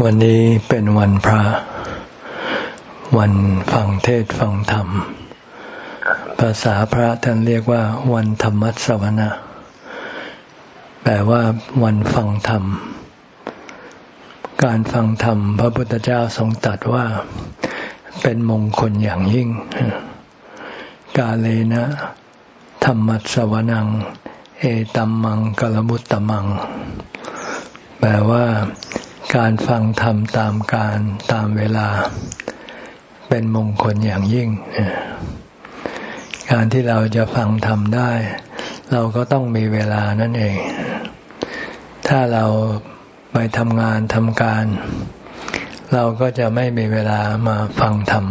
วันนี้เป็นวันพระ วันฟังเทศฟังธรรม ภาษาพระท่านเรียกว่า วันธรรมัสวนะแปลว่า วันฟังธรรม การฟังธรรม พระพุทธเจ้าทรงตรัสว่า เป็นมงคลอย่างยิ่ง กาเลนะธรรมัสวนัง เอตัมมังกลมุตตมัง แปลว่า การฟังธรรมตามการตามเวลา เป็นมงคลอย่างยิ่ง การที่เราจะฟังธรรมได้ เราก็ต้องมีเวลานั่นเอง ถ้าเราไปทำงานทำการ เราก็จะไม่มีเวลามาฟังธรรม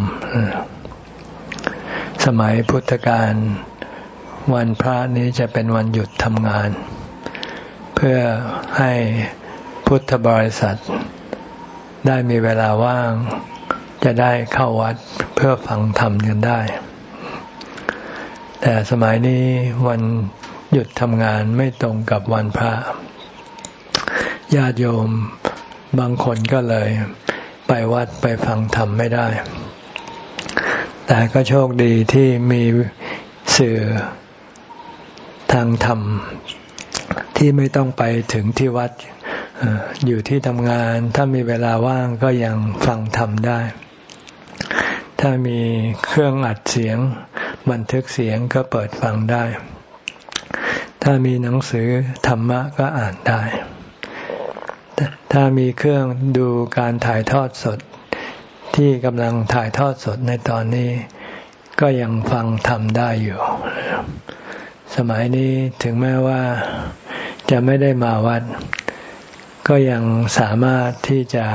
สมัยพุทธกาลวันพระนี้จะเป็นวันหยุดทำงาน เพื่อให้ พุทธบริษัท ได้มีเวลาว่าง จะได้เข้าวัดเพื่อฟังธรรมกันได้ แต่สมัยนี้วันหยุดทำงานไม่ตรงกับวันพระญาติโยมบางคนก็เลย ไปวัดไปฟังธรรมไม่ได้ แต่ก็โชคดีที่มีสื่อทางธรรมที่ไม่ต้องไปถึงที่วัด อยู่ที่ทำงาน ถ้ามีเวลาว่างก็ยังฟังธรรมได้ ถ้ามีเครื่องอัดเสียง บันทึกเสียงก็เปิดฟังได้ ถ้ามีหนังสือธรรมะก็อ่านได้ ถ้ามีเครื่องดูการถ่ายทอดสด ที่กำลังถ่ายทอดสดในตอนนี้ ก็ยังฟังธรรมได้อยู่ สมัยนี้ถึงแม้ว่าจะไม่ได้มาวัด ก็ยังสามารถที่จะ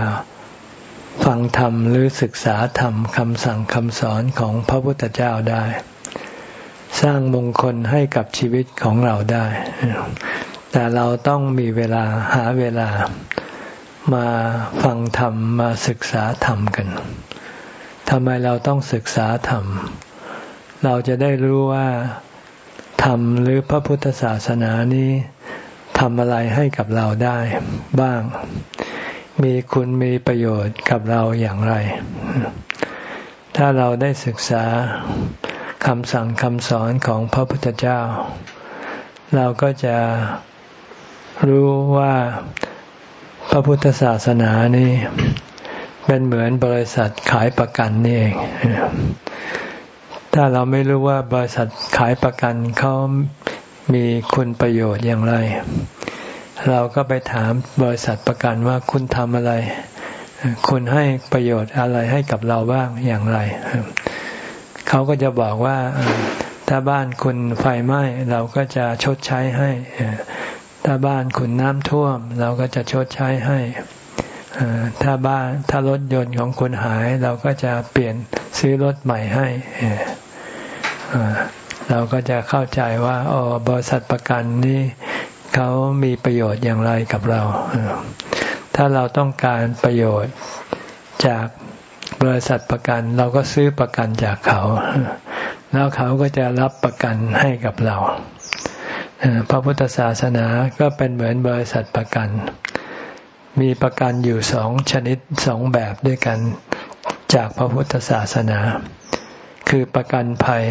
ฟังธรรมหรือศึกษาธรรมคำสั่งคำสอนของพระพุทธเจ้าได้ สร้างมงคลให้กับชีวิตของเราได้ แต่เราต้องมีเวลาหาเวลามาฟังธรรมมาศึกษาธรรมกันทำไมเราต้องศึกษาธรรม เราจะได้รู้ว่าธรรมหรือพระพุทธศาสนานี้ ทำอะไรให้กับเราได้บ้าง มีคุณมีประโยชน์กับเราอย่างไร ถ้าเราได้ศึกษาคำสั่งคำสอนของพระพุทธเจ้า เราก็จะรู้ว่าพระพุทธศาสนานี้เป็นเหมือนบริษัทขายประกันนี่เอง ถ้าเราไม่รู้ว่าบริษัทขายประกันเขามีคุณประโยชน์อย่างไร เราก็ไปถามบริษัทประกันว่าคุณทำอะไร คุณให้ประโยชน์อะไรให้กับเราบ้างอย่างไร เขาก็จะบอกว่าถ้าบ้านคุณไฟไหม้เราก็จะชดใช้ให้ ถ้าบ้านคุณน้ำท่วม เราก็จะชดใช้ให้ถ้าบ้านถ้ารถยนต์ของคุณหาย เราก็จะเปลี่ยนซื้อรถใหม่ให้เราก็จะเข้าใจว่าอ๋อบริษัทประกันนี่ เขามีประโยชน์อย่างไรกับเรา ถ้าเราต้องการประโยชน์จากบริษัทประกัน เราก็ซื้อประกันจากเขา แล้วเขาก็จะรับประกันให้กับเราพระพุทธศาสนาก็เป็นเหมือนบริษัทประกัน มีประกันอยู่สองชนิดสองแบบด้วยกันจากพระพุทธศาสนา คือประกันภัย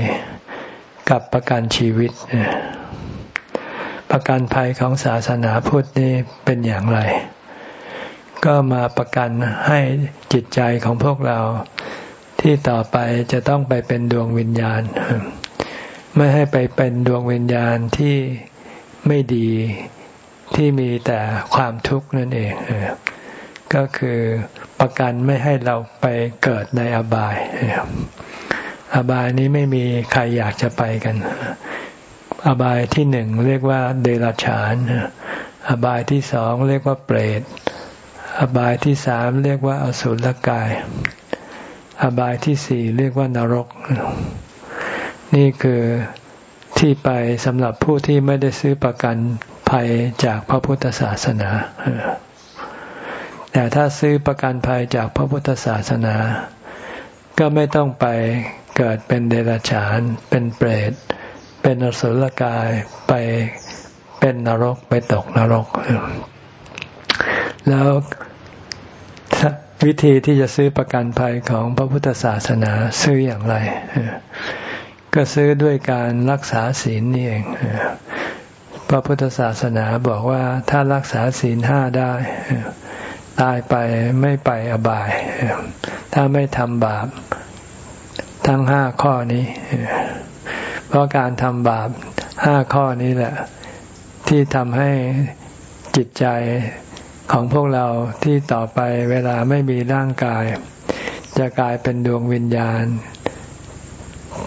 กับประกันชีวิต ประกันภัยของศาสนาพุทธนี่เป็นอย่างไร ก็มาประกันให้จิตใจของพวกเราที่ต่อไปจะต้องไปเป็นดวงวิญญาณ ไม่ให้ไปเป็นดวงวิญญาณที่ไม่ดีที่มีแต่ความทุกข์นั่นเองก็คือประกันไม่ให้เราไปเกิดในอบาย อบายนี้ไม่มีใครอยากจะไปกัน อบายที่หนึ่งเรียกว่าเดรัจฉาน อบายที่สองเรียกว่าเปรต อบายที่สามเรียกว่าอสุรกาย อบายที่สี่เรียกว่านรก นี่คือที่ไปสำหรับผู้ที่ไม่ได้ซื้อประกันภัยจากพระพุทธศาสนา แต่ถ้าซื้อประกันภัยจากพระพุทธศาสนา ก็ไม่ต้องไปเกิดเป็นเดรัจฉาน เป็นเปรต เป็นอสุรกายไปเป็นนรกไปตกนรก แล้ววิธีที่จะซื้อประกันภัยของพระพุทธศาสนาซื้ออย่างไร ก็ซื้อด้วยการรักษาศีลนี่เองพระพุทธศาสนาบอกว่าถ้ารักษาศีลห้าได้ ตายไปไม่ไปอบาย ถ้าไม่ทำบาป ทั้งห้าข้อนี้ เพราะการทำบาปห้าข้อนี้แหละ ที่ทำให้จิตใจของพวกเราที่ต่อไปเวลาไม่มีร่างกาย จะกลายเป็นดวงวิญญาณ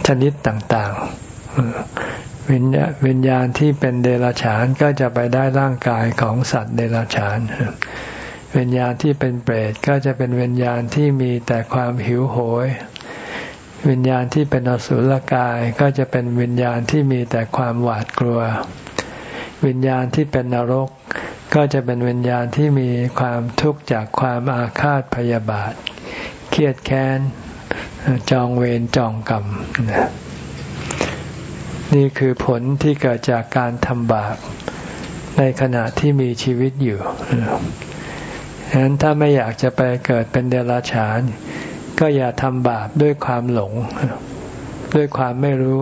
ชนิดต่างๆ วิญญาวิญญาณที่เป็นเดรัจฉานก็จะไปได้ร่างกายของสัตว์เดรัจฉาน วิญญาณที่เป็นเปรตก็จะเป็นวิญญาณที่มีแต่ความหิวโหย วิญญาณที่เป็นอสุรกายก็จะเป็นวิญญาณที่มีแต่ความหวาดกลัว วิญญาณที่เป็นนรก ก็จะเป็นวิญญาณที่มีความทุกข์จากความอาฆาตพยาบาท เครียดแค้น จองเวรจองกรรม นี่คือผลที่เกิดจากการทำบาปในขณะที่มีชีวิตอยู่ฉะนั้นถ้าไม่อยากจะไปเกิดเป็นเดรัจฉาน ก็อย่าทำบาปด้วยความหลง ด้วยความไม่รู้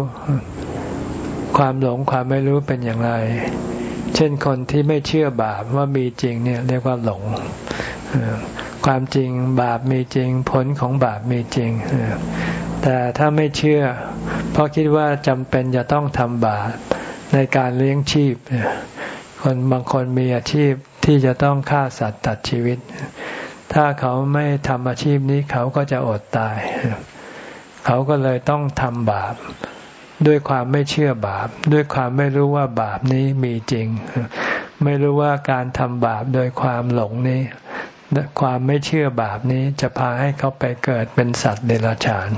ความหลงความไม่รู้เป็นอย่างไร เช่นคนที่ไม่เชื่อบาปว่ามีจริงเนี่ยเรียกว่าหลง ความจริงบาปมีจริง ผลของบาปมีจริง แต่ถ้าไม่เชื่อ เพราะคิดว่าจำเป็นจะต้องทำบาปในการเลี้ยงชีพ คนบางคนมีอาชีพที่จะต้องฆ่าสัตว์ตัดชีวิต ถ้าเขาไม่ทำอาชีพนี้เขาก็จะอดตาย เขาก็เลยต้องทำบาป ด้วยความไม่เชื่อบาป ด้วยความไม่รู้ว่าบาปนี้มีจริง ไม่รู้ว่าการทำบาปโดยความหลงนี้ ความไม่เชื่อบาปนี้จะพาให้เขาไปเกิดเป็นสัตว์เดรัจฉาน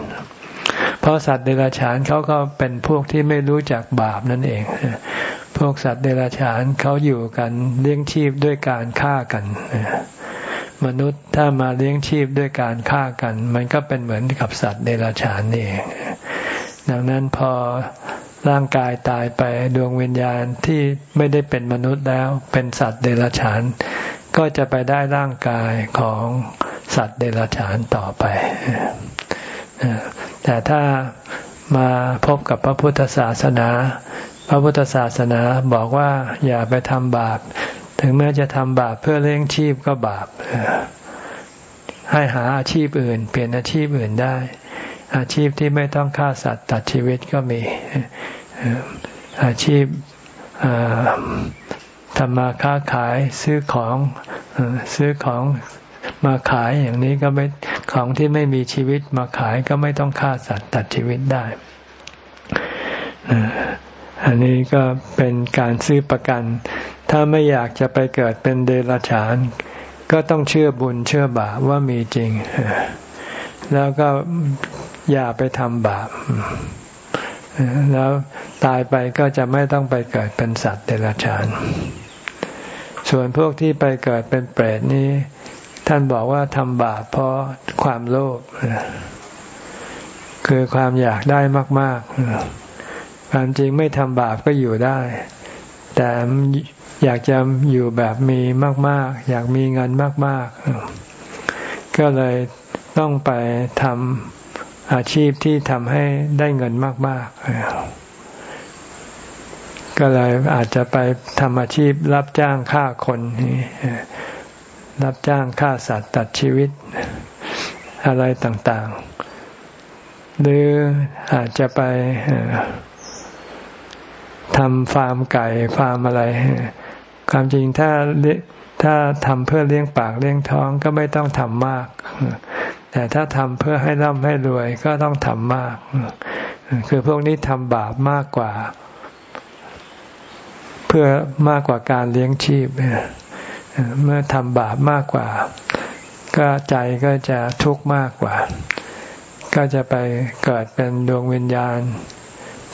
เพราะสัตว์เดรัจฉานเขาก็เป็นพวกที่ไม่รู้จักบาปนั่นเอง พวกสัตว์เดรัจฉานเขาอยู่กันเลี้ยงชีพด้วยการฆ่ากัน มนุษย์ถ้ามาเลี้ยงชีพด้วยการฆ่ากัน มันก็เป็นเหมือนกับสัตว์เดรัจฉานนี่ดังนั้นพอร่างกายตายไปดวงวิญญาณที่ไม่ได้เป็นมนุษย์แล้วเป็นสัตว์เดรัจฉาน ก็จะไปได้ร่างกายของสัตว์เดรัจฉานต่อไป แต่ถ้ามาพบกับพระพุทธศาสนา พระพุทธศาสนาบอกว่าอย่าไปทำบาป ถึงแม้จะทำบาปเพื่อเลี้ยงชีพก็บาปให้หาอาชีพอื่น เปลี่ยนอาชีพอื่นได้ อาชีพที่ไม่ต้องฆ่าสัตว์ตัดชีวิตก็มี อาชีพทำมาค้าขายซื้อของซื้อของมาขายอย่างนี้ก็ไม่ของที่ไม่มีชีวิตมาขายก็ไม่ต้องฆ่าสัตว์ตัดชีวิตได้ อันนี้ก็เป็นการซื้อประกัน ถ้าไม่อยากจะไปเกิดเป็นเดรัจฉาน ก็ต้องเชื่อบุญเชื่อบาปว่ามีจริง แล้วก็อย่าไปทำบาปแล้วตายไปก็จะไม่ต้องไปเกิดเป็นสัตว์เดรัจฉาน ส่วนพวกที่ไปเกิดเป็นเปรตนี้ ท่านบอกว่าทำบาปเพราะความโลภคือความอยากได้มาก ๆ ความจริงไม่ทำบาปก็อยู่ได้ แต่ อยากจะอยู่แบบมีมาก ๆ อยากมีเงินมาก ๆ ก็เลยต้องไปทำอาชีพที่ทำให้ได้เงินมาก ๆ ก็เลยอาจจะไปทำอาชีพรับจ้างฆ่าคนรับจ้างฆ่าสัตว์ตัดชีวิตอะไรต่าง ๆ หรืออาจจะไปทำฟาร์มไก่ฟาร์มอะไร ความจริงถ้าถ้าทำเพื่อเลี้ยงปากเลี้ยงท้องก็ไม่ต้องทำมาก แต่ถ้าทำเพื่อให้ร่ำให้รวยก็ต้องทำมาก คือพวกนี้ทำบาปมากกว่า เพื่อมากกว่าการเลี้ยงชีพ เมื่อทำบาปมากกว่า ก็ใจก็จะทุกข์มากกว่า ก็จะไปเกิดเป็นดวงวิญญาณ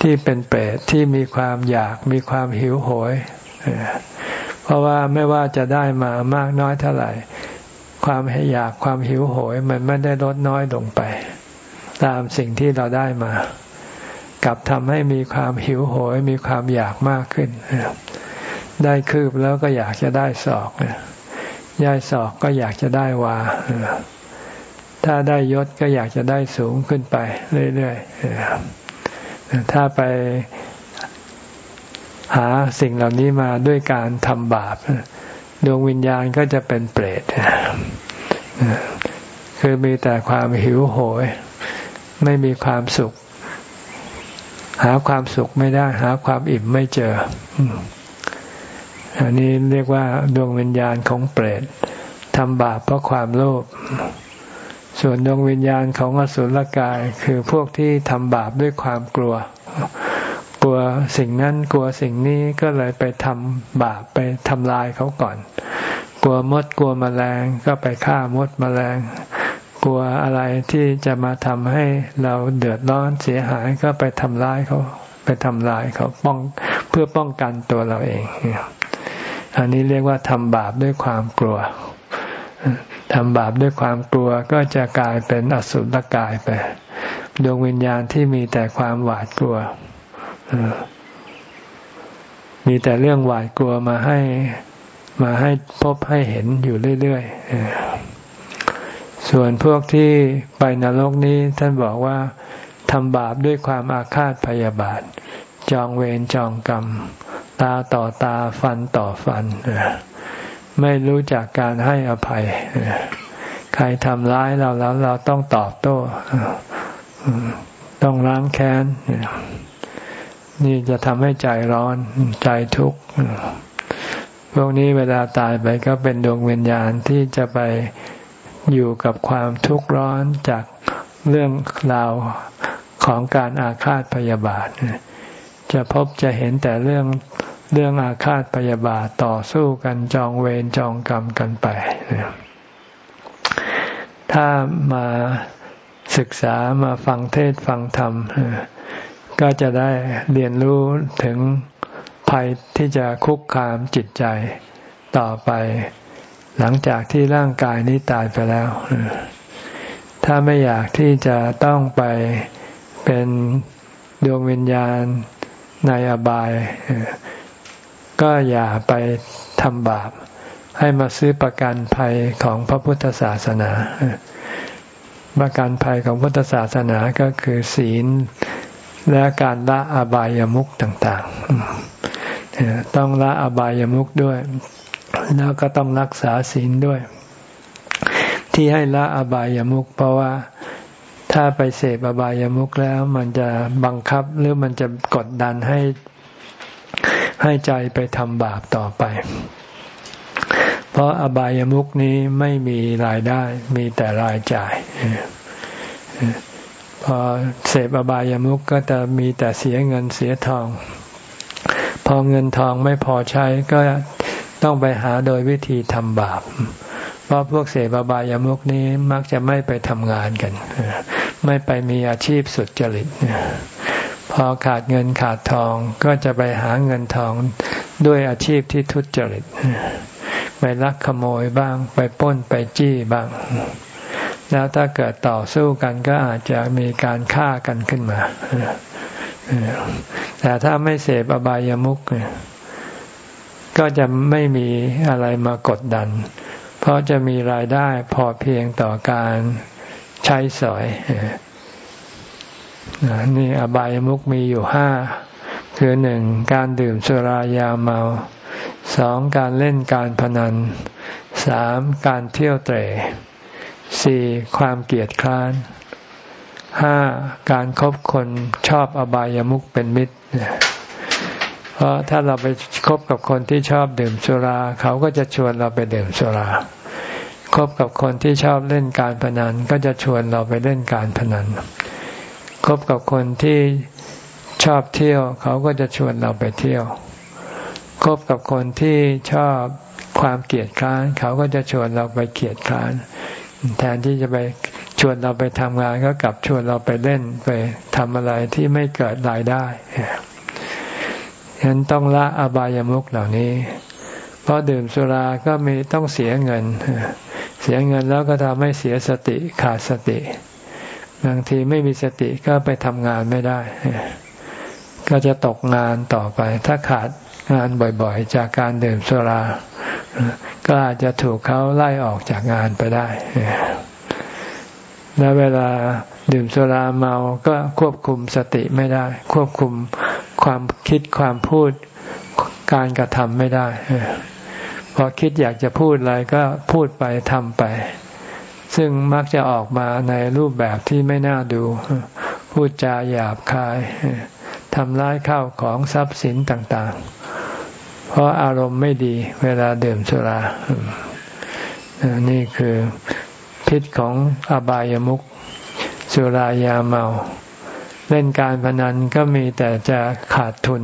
ที่เป็นเปรตที่มีความอยากมีความหิวโหย เพราะว่าไม่ว่าจะได้มามากน้อยเท่าไหร่ ความอยากความหิวโหย มันไม่ได้ลดน้อยลงไป ตามสิ่งที่เราได้มา กลับทำให้มีความหิวโหย มีความอยากมากขึ้น ได้คืบแล้วก็อยากจะได้ศอกย่ายศอกก็อยากจะได้วาถ้าได้ยศก็อยากจะได้สูงขึ้นไปเรื่อยๆถ้าไป หาสิ่งเหล่านี้มาด้วยการทำบาป ดวงวิญญาณก็จะเป็นเปรตคือมีแต่ความหิวโหย ไม่มีความสุข หาความสุขไม่ได้ หาความอิ่มไม่เจอ อันนี้เรียกว่าดวงวิญญาณของเปรตทำบาปเพราะความโลภส่วนดวงวิญญาณของอสุรกายคือพวกที่ทำบาปด้วยความกลัว ลัวสิ่งนั้นกลัวสิ่งนี้ก็เลยไปทำบาปไปทำลายเขาก่อน กลัวมดกลัวมแมลงก็ไปฆ่ามดมแมลง กลัวอะไรที่จะมาทำให้เราเดือดร้อนเสียหายก็ไปทำร้ายเขาไปทำลายเขาป้องเพื่อป้องกันตัวเราเอง อันนี้เรียกว่าทำบาปด้วยความกลัวทำบาปด้วยความกลัวก็จะกลายเป็นอสุรกายไป ดวงวิญญาณที่มีแต่ความหวาดกลัว มีแต่เรื่องหวาดกลัวมาให้มาให้พบให้เห็นอยู่เรื่อยๆ ส่วนพวกที่ไปนรกนี้ท่านบอกว่าทำบาปด้วยความอาฆาตพยาบาท จองเวรจองกรรม ตาต่อตาฟันต่อฟัน ไม่รู้จักการให้อภัย ใครทำร้ายเราแล้วเราต้องตอบโต้ ต้องล้างแค้น นี่จะทำให้ใจร้อนใจทุกข์พวกนี้เวลาตายไปก็เป็นดวงวิญญาณที่จะไปอยู่กับความทุกข์ร้อนจากเรื่องราวของการอาฆาตพยาบาท จะพบจะเห็นแต่เรื่องเรื่องอาฆาตพยาบาทต่อสู้กันจองเวรจองกรรมกันไป ถ้ามาศึกษามาฟังเทศฟังธรรม ก็จะได้เรียนรู้ถึงภัยที่จะคุกคามจิตใจต่อไป หลังจากที่ร่างกายนี้ตายไปแล้ว ถ้าไม่อยากที่จะต้องไปเป็นดวงวิญญาณในอบาย ก็อย่าไปทำบาป ให้มาซื้อประกันภัยของพระพุทธศาสนาประกันภัยของพุทธศาสนาก็คือศีล และการละอบายามุขต่างๆ ต้องละอบายามุขด้วย แล้วก็ต้องรักษาศีลด้วย ที่ให้ละอบายามุขเพราะว่าถ้าไปเสพอบายามุขแล้ว มันจะบังคับหรือมันจะกดดันให้ให้ใจไปทำบาปต่อไป เพราะอบายามุกนี้ไม่มีรายได้มีแต่รายจ่าย พอเสพอบายามุกก็จะมีแต่เสียเงินเสียทอง พอเงินทองไม่พอใช้ก็ต้องไปหาโดยวิธีทำบาป เพราะพวกเสพอบายามุกนี้มักจะไม่ไปทำงานกัน ไม่ไปมีอาชีพสุดจริตพอขาดเงินขาดทองก็จะไปหาเงินทองด้วยอาชีพที่ทุจริตไปลักขโมยบ้าง ไปป้นไปจี้บ้าง แล้วถ้าเกิดต่อสู้กันก็อาจจะมีการฆ่ากันขึ้นมา แต่ถ้าไม่เสพอบายามุกก็จะไม่มีอะไรมากดดัน เพราะจะมีรายได้พอเพียงต่อการใช้สอยนี่อบายมุกมีอยู่ห้าคือหนึ่งการดื่มสุรายาเมาสองการเล่นการพนันสามการเที่ยวเตะ สี่ความเกียดคร้านห้าการครบคนชอบอบายามุกเป็นมิตร เพราะถ้าเราไปคบกับคนที่ชอบดื่มสุรา เขาก็จะชวนเราไปดื่มสุราคบกับคนที่ชอบเล่นการพนัน ก็จะชวนเราไปเล่นการพนันคบกับคนที่ชอบเที่ยว เขาก็จะชวนเราไปเที่ยวคบกับคนที่ชอบความเกลียดคร้าน เขาก็จะชวนเราไปเกลียดคร้าน แทนที่จะไปชวนเราไปทำงานก็กลับชวนเราไปเล่นไปทำอะไรที่ไม่เกิดรายได้ฉะนั้นต้องละอบายามุขเหล่านี้ เพราะดื่มสุราก็มีต้องเสียเงิน เสียเงินแล้วก็ทำให้เสียสติขาดสติ บางทีไม่มีสติก็ไปทำงานไม่ได้ ก็จะตกงานต่อไป ถ้าขาดงานบ่อยๆ จากการดื่มสุรา ก็อาจจะถูกเขาไล่ออกจากงานไปได้ แล้วเวลาดื่มสุราเมาก็ควบคุมสติไม่ได้ ควบคุมความคิดความพูดการกระทำไม่ได้พอคิดอยากจะพูดอะไรก็พูดไปทำไป ซึ่งมักจะออกมาในรูปแบบที่ไม่น่าดู พูดจาหยาบคายทำร้ายข้าวของทรัพย์สินต่างๆ เพราะอารมณ์ไม่ดีเวลาดื่มสุรา นี่คือพิษของอบายามุขสุรายาเมา เล่นการพนันก็มีแต่จะขาดทุน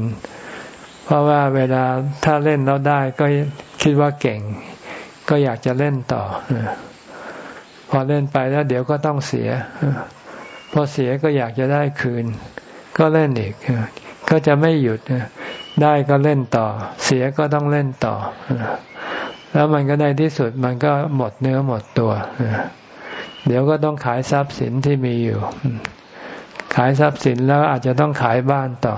เพราะว่าเวลาถ้าเล่นแล้วได้ก็คิดว่าเก่ง ก็อยากจะเล่นต่อ พอเล่นไปแล้วเดี๋ยวก็ต้องเสีย พอเสียก็อยากจะได้คืน ก็เล่นอีก ก็จะไม่หยุด ได้ก็เล่นต่อ เสียก็ต้องเล่นต่อ แล้วมันก็ได้ที่สุดมันก็หมดเนื้อหมดตัว เดี๋ยวก็ต้องขายทรัพย์สินที่มีอยู่ ขายทรัพย์สินแล้วอาจจะต้องขายบ้านต่อ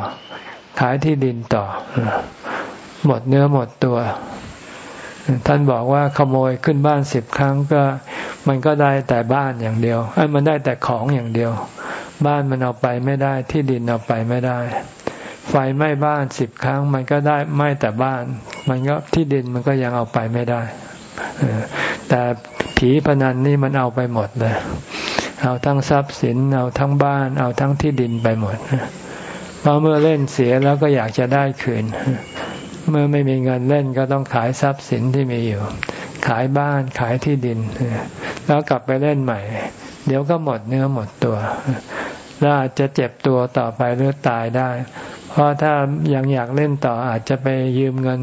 ขายที่ดินต่อ หมดเนื้อหมดตัว ท่านบอกว่าขโมยขึ้นบ้านสิบครั้งก็ มันก็ได้แต่บ้านอย่างเดียวไอ้มันได้แต่ของอย่างเดียว บ้านมันเอาไปไม่ได้ ที่ดินเอาไปไม่ได้ ไฟไหม้บ้านสิบครั้ง มันก็ได้ไหม้แต่บ้าน มันก็ที่ดินมันก็ยังเอาไปไม่ได้แต่ผีพนันนี่มันเอาไปหมดเลยเอาทั้งทรัพย์สินเอาทั้งบ้าน เอาทั้งที่ดินไปหมดเพราะเมื่อเล่นเสียแล้วก็อยากจะได้คืน เมื่อไม่มีเงินเล่นก็ต้องขายทรัพย์สินที่มีอยู่ ขายบ้านขายที่ดิน แล้วกลับไปเล่นใหม่ เดี๋ยวก็หมดเนื้อหมดตัวแล้วอาจจะเจ็บตัวต่อไปหรือตายได้ เพราะถ้ายังอยากเล่นต่ออาจจะไปยืมเงิน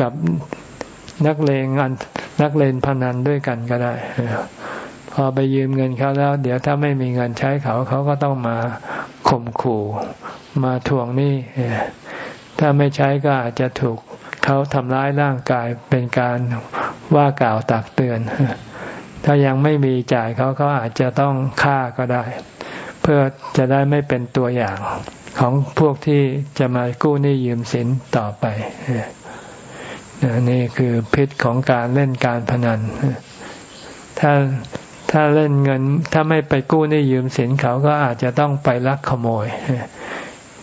กับนักเลงอันนักเล่นพนันด้วยกันก็ได้ พอไปยืมเงินเขาแล้ว เดี๋ยวถ้าไม่มีเงินใช้เขาเขาก็ต้องมาข่มขู่มาทวงหนี้ถ้าไม่ใช้ก็อาจจะถูกเขาทำร้ายร่างกายเป็นการว่ากล่าวตักเตือน ถ้ายังไม่มีจ่ายเขาเขาอาจจะต้องฆ่าก็ได้ เพื่อจะได้ไม่เป็นตัวอย่าง ของพวกที่จะมากู้หนี้ยืมสินต่อไปนี่คือพิษของการเล่นการพนัน ถ้าถ้าเล่นเงิน ถ้าไม่ไปกู้หนี่ยืมสินเขาก็อาจจะต้องไปลักขโมย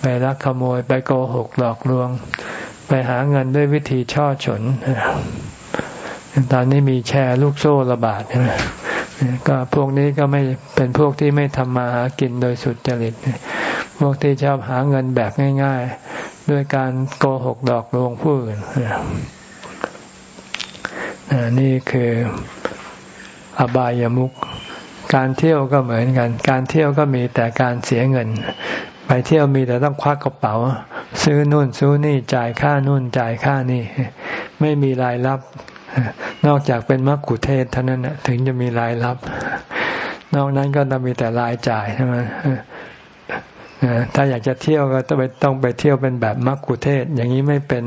ไปลักขโมย ไปโกหกหลอกลวง ไปหาเงินด้วยวิธีช่อฉนตอนนี้มีแชร์ลูกโซ่ระบาดใช่ไหม ก็พวกนี้ก็ไม่เป็นพวกที่ไม่ทำมาหากินโดยสุดจริตพวกที่ชอบหาเงินแบบง่าย ๆ ด้วยการโกหกดอกลวงผู้อื่นนี่คืออบายามุขการเที่ยวก็เหมือนกัน การเที่ยวก็มีแต่การเสียเงิน ไปเที่ยวมีแต่ต้องควักกระเป๋า ซื้อนู่นซื้อนี่จ่ายค่านู่นจ่ายค่านี่ ไม่มีรายรับ นอกจากเป็นมักคุเทศเท่านั้นถึงจะมีรายรับ นอกนั้นก็ต้องมีแต่รายจ่ายใช่ไหมถ้าอยากจะเที่ยวก็ต้องไปต้องไปเที่ยวเป็นแบบมักคุเทศ อย่างนี้ไม่เป็น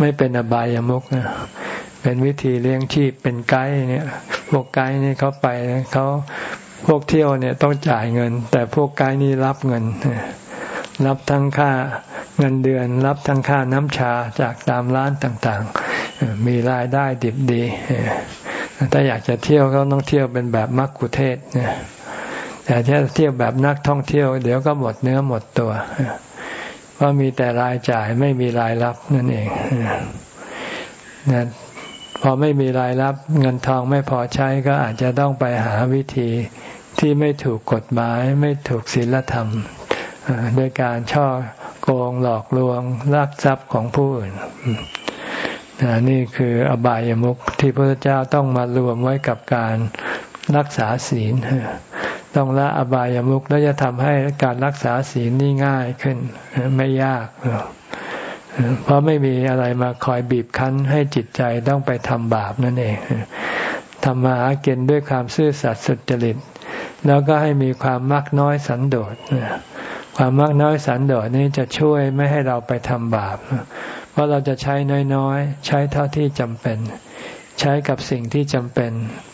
ไม่เป็นอบายามุกนะเป็นวิธีเลี้ยงชีพเป็นไกด์เนี่ยพวกไกด์นี่เขาไปเขาพวกเที่ยวเนี่ยต้องจ่ายเงิน แต่พวกไกด์นี่รับเงิน รับทั้งค่าเงินเดือน รับทั้งค่าน้ำชาจากตามร้านต่างๆ มีรายได้ดิบดี ถ้าอยากจะเที่ยวก็ต้องเที่ยวเป็นแบบมักคุเทศแต่ถ้าเที่ยวแบบนักท่องเที่ยว เดี๋ยวก็หมดเนื้อหมดตัว เพราะมีแต่รายจ่ายไม่มีรายรับนั่นเองนะพอไม่มีรายรับเงินทองไม่พอใช้ก็อาจจะต้องไปหาวิธีที่ไม่ถูกกฎหมายไม่ถูกศีลธรรมโดยการช่อโกงหลอกลวงลักทรัพย์ของผู้อื่น นี่คืออบายามุขที่พระเจ้าต้องมารวมไว้กับการรักษาศีล ต้องละอบายามุขแล้วจะทำให้การรักษาศีลนี่ง่ายขึ้นไม่ยาก เพราะไม่มีอะไรมาคอยบีบคั้นให้จิตใจต้องไปทำบาปนั่นเองทำมาหาเกณฑ์ด้วยความซื่อสัตย์สุจริต แล้วก็ให้มีความมักน้อยสันโดษความมักน้อยสันโดษนี้จะช่วยไม่ให้เราไปทำบาป เพราเราจะใช้น้อยๆ ใช้เท่าที่จำเป็น ใช้กับสิ่งที่จำเป็น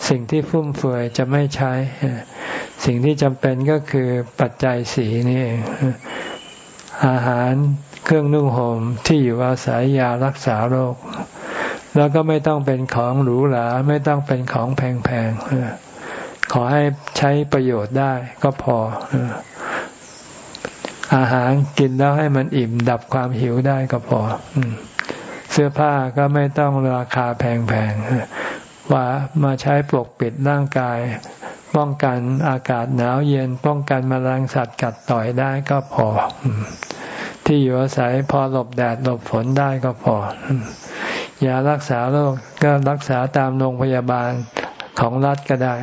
สิ่งที่ฟุ่มเฟือยจะไม่ใช้ สิ่งที่จำเป็นก็คือปัจจัยสีนี่อาหารเครื่องนุ่งห่มที่อยู่อาศัยยารักษาโรค แล้วก็ไม่ต้องเป็นของหรูหราไม่ต้องเป็นของแพงๆขอให้ใช้ประโยชน์ได้ก็พอ อาหารกินแล้วให้มันอิ่มดับความหิวได้ก็พอเสื้อผ้าก็ไม่ต้องราคาแพงๆว่ามาใช้ปกปิดร่างกาย ป้องกันอากาศหนาวเย็นป้องกันมแมลงสัตว์กัดต่อยได้ก็พอ ที่อยู่อาศัยพอหลบแดดหลบฝนได้ก็พอยารักษาโรคก็รักษาตามโรงพยาบาลของรัฐก็ได้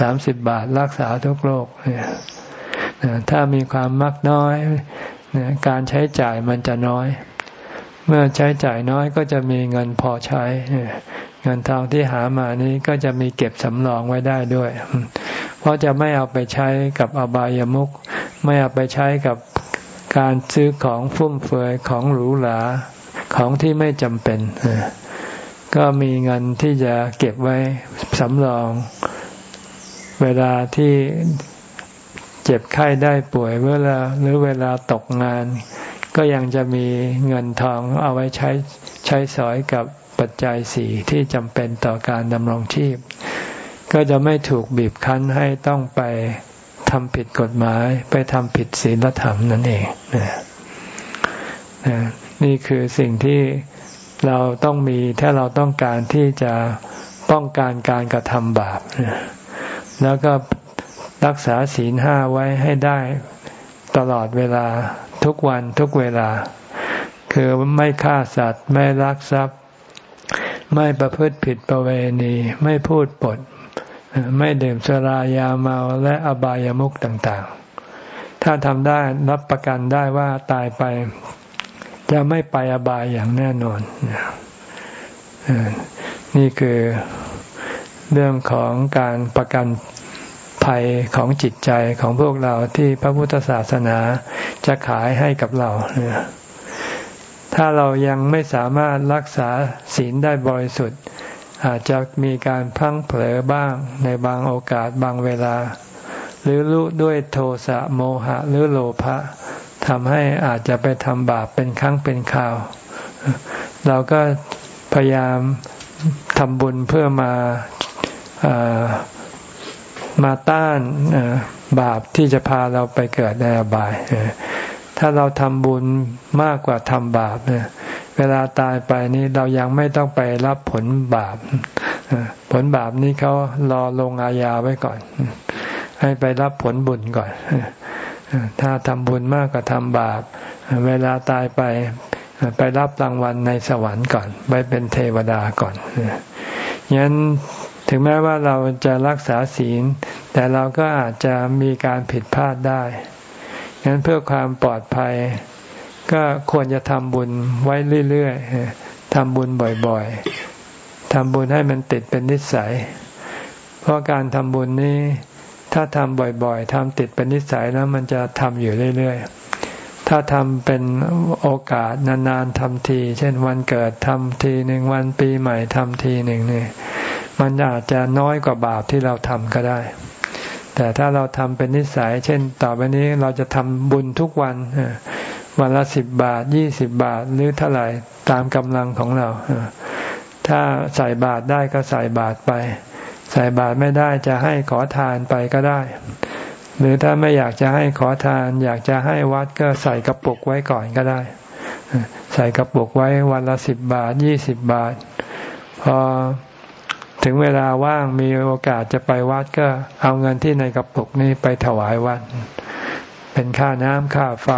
สามสิบบาทรักษาทุกโรค ถ้ามีความมักน้อย การใช้จ่ายมันจะน้อย เมื่อใช้จ่ายน้อยก็จะมีเงินพอใช้ เงินทองที่หามานี้ก็จะมีเก็บสำรองไว้ได้ด้วย เพราะจะไม่เอาไปใช้กับอบายามุขไม่เอาไปใช้กับการซื้อของฟุ่มเฟือยของหรูหราของที่ไม่จำเป็น ก็มีเงินที่จะเก็บไว้สำรอง เวลาที่ เจ็บไข้ได้ป่วยเวลาหรือเวลาตกงาน ก็ยังจะมีเงินทองเอาไว้ใช้ใช้สอยกับปัจจัยสี่ที่จำเป็นต่อการดำรงชีพ ก็จะไม่ถูกบีบคั้นให้ต้องไปทำผิดกฎหมาย ไปทำผิดศีลธรรมนั่นเองนี่คือสิ่งที่เราต้องมีถ้าเราต้องการที่จะป้องกันการกระทำบาปแล้วก็ รักษาศีลห้าไว้ให้ได้ตลอดเวลาทุกวันทุกเวลา คือไม่ฆ่าสัตว์ ไม่ลักทรัพย์ ไม่ประพฤติผิดประเวณี ไม่พูดปด ไม่ดื่มสรายาเมาและอบายามุขต่างๆ ถ้าทำได้รับประกันได้ว่าตายไป จะไม่ไปอบายอย่างแน่นอนนี่คือเรื่องของการประกัน ภัยของจิตใจของพวกเราที่พระพุทธศาสนาจะขายให้กับเรา ถ้าเรายังไม่สามารถรักษาศีลได้บริสุทธิ์ อาจจะมีการพังเผลอบ้างในบางโอกาสบางเวลา หรือรู้ด้วยโทสะโมหะหรือโลภะทำให้อาจจะไปทำบาปเป็นครั้งเป็นคราว เราก็พยายามทำบุญเพื่อมา มาต้านบาปที่จะพาเราไปเกิดในอบาย ถ้าเราทำบุญมากกว่าทำบาปเวลาตายไปนี่เรายังไม่ต้องไปรับผลบาป ผลบาปนี้เขารอลงอาญาไว้ก่อน ให้ไปรับผลบุญก่อน ถ้าทำบุญมากกว่าทำบาป เวลาตายไปไปรับรางวัลในสวรรค์ก่อน ไปเป็นเทวดาก่อนยั้น ถึงแม้ว่าเราจะรักษาศีล แต่เราก็อาจจะมีการผิดพลาดได้งั้นเพื่อความปลอดภัย ก็ควรจะทำบุญไว้เรื่อยๆทำบุญบ่อยๆทำบุญให้มันติดเป็นนิสัย เพราะการทำบุญนี้ ถ้าทำบ่อยๆทำติดเป็นนิสัยแล้วมันจะทำอยู่เรื่อยๆ ถ้าทำเป็นโอกาสนานๆทำที เช่นวันเกิดทำทีหนึ่งวันปีใหม่ทำทีหนึ่งนี่มันอาจจะน้อยกว่าบาปที่เราทำก็ได้ แต่ถ้าเราทำเป็นนิสัย เช่น ต่อไปนี้เราจะทำบุญทุกวันวันละสิบบาทยี่สิบบาทหรือเท่าไหร่ตามกำลังของเรา ถ้าใส่บาทได้ก็ใส่บาทไป ใส่บาทไม่ได้จะให้ขอทานไปก็ได้ หรือถ้าไม่อยากจะให้ขอทาน อยากจะให้วัดก็ใส่กระปุกไว้ก่อนก็ได้ ใส่กระปุกไว้วันละสิบบาทยี่สิบบาท พอถึงเวลาว่างมีโอกาสจะไปวัดก็เอาเงินที่ในกระปุกนี้ไปถวายวัด เป็นค่าน้ำค่าไฟ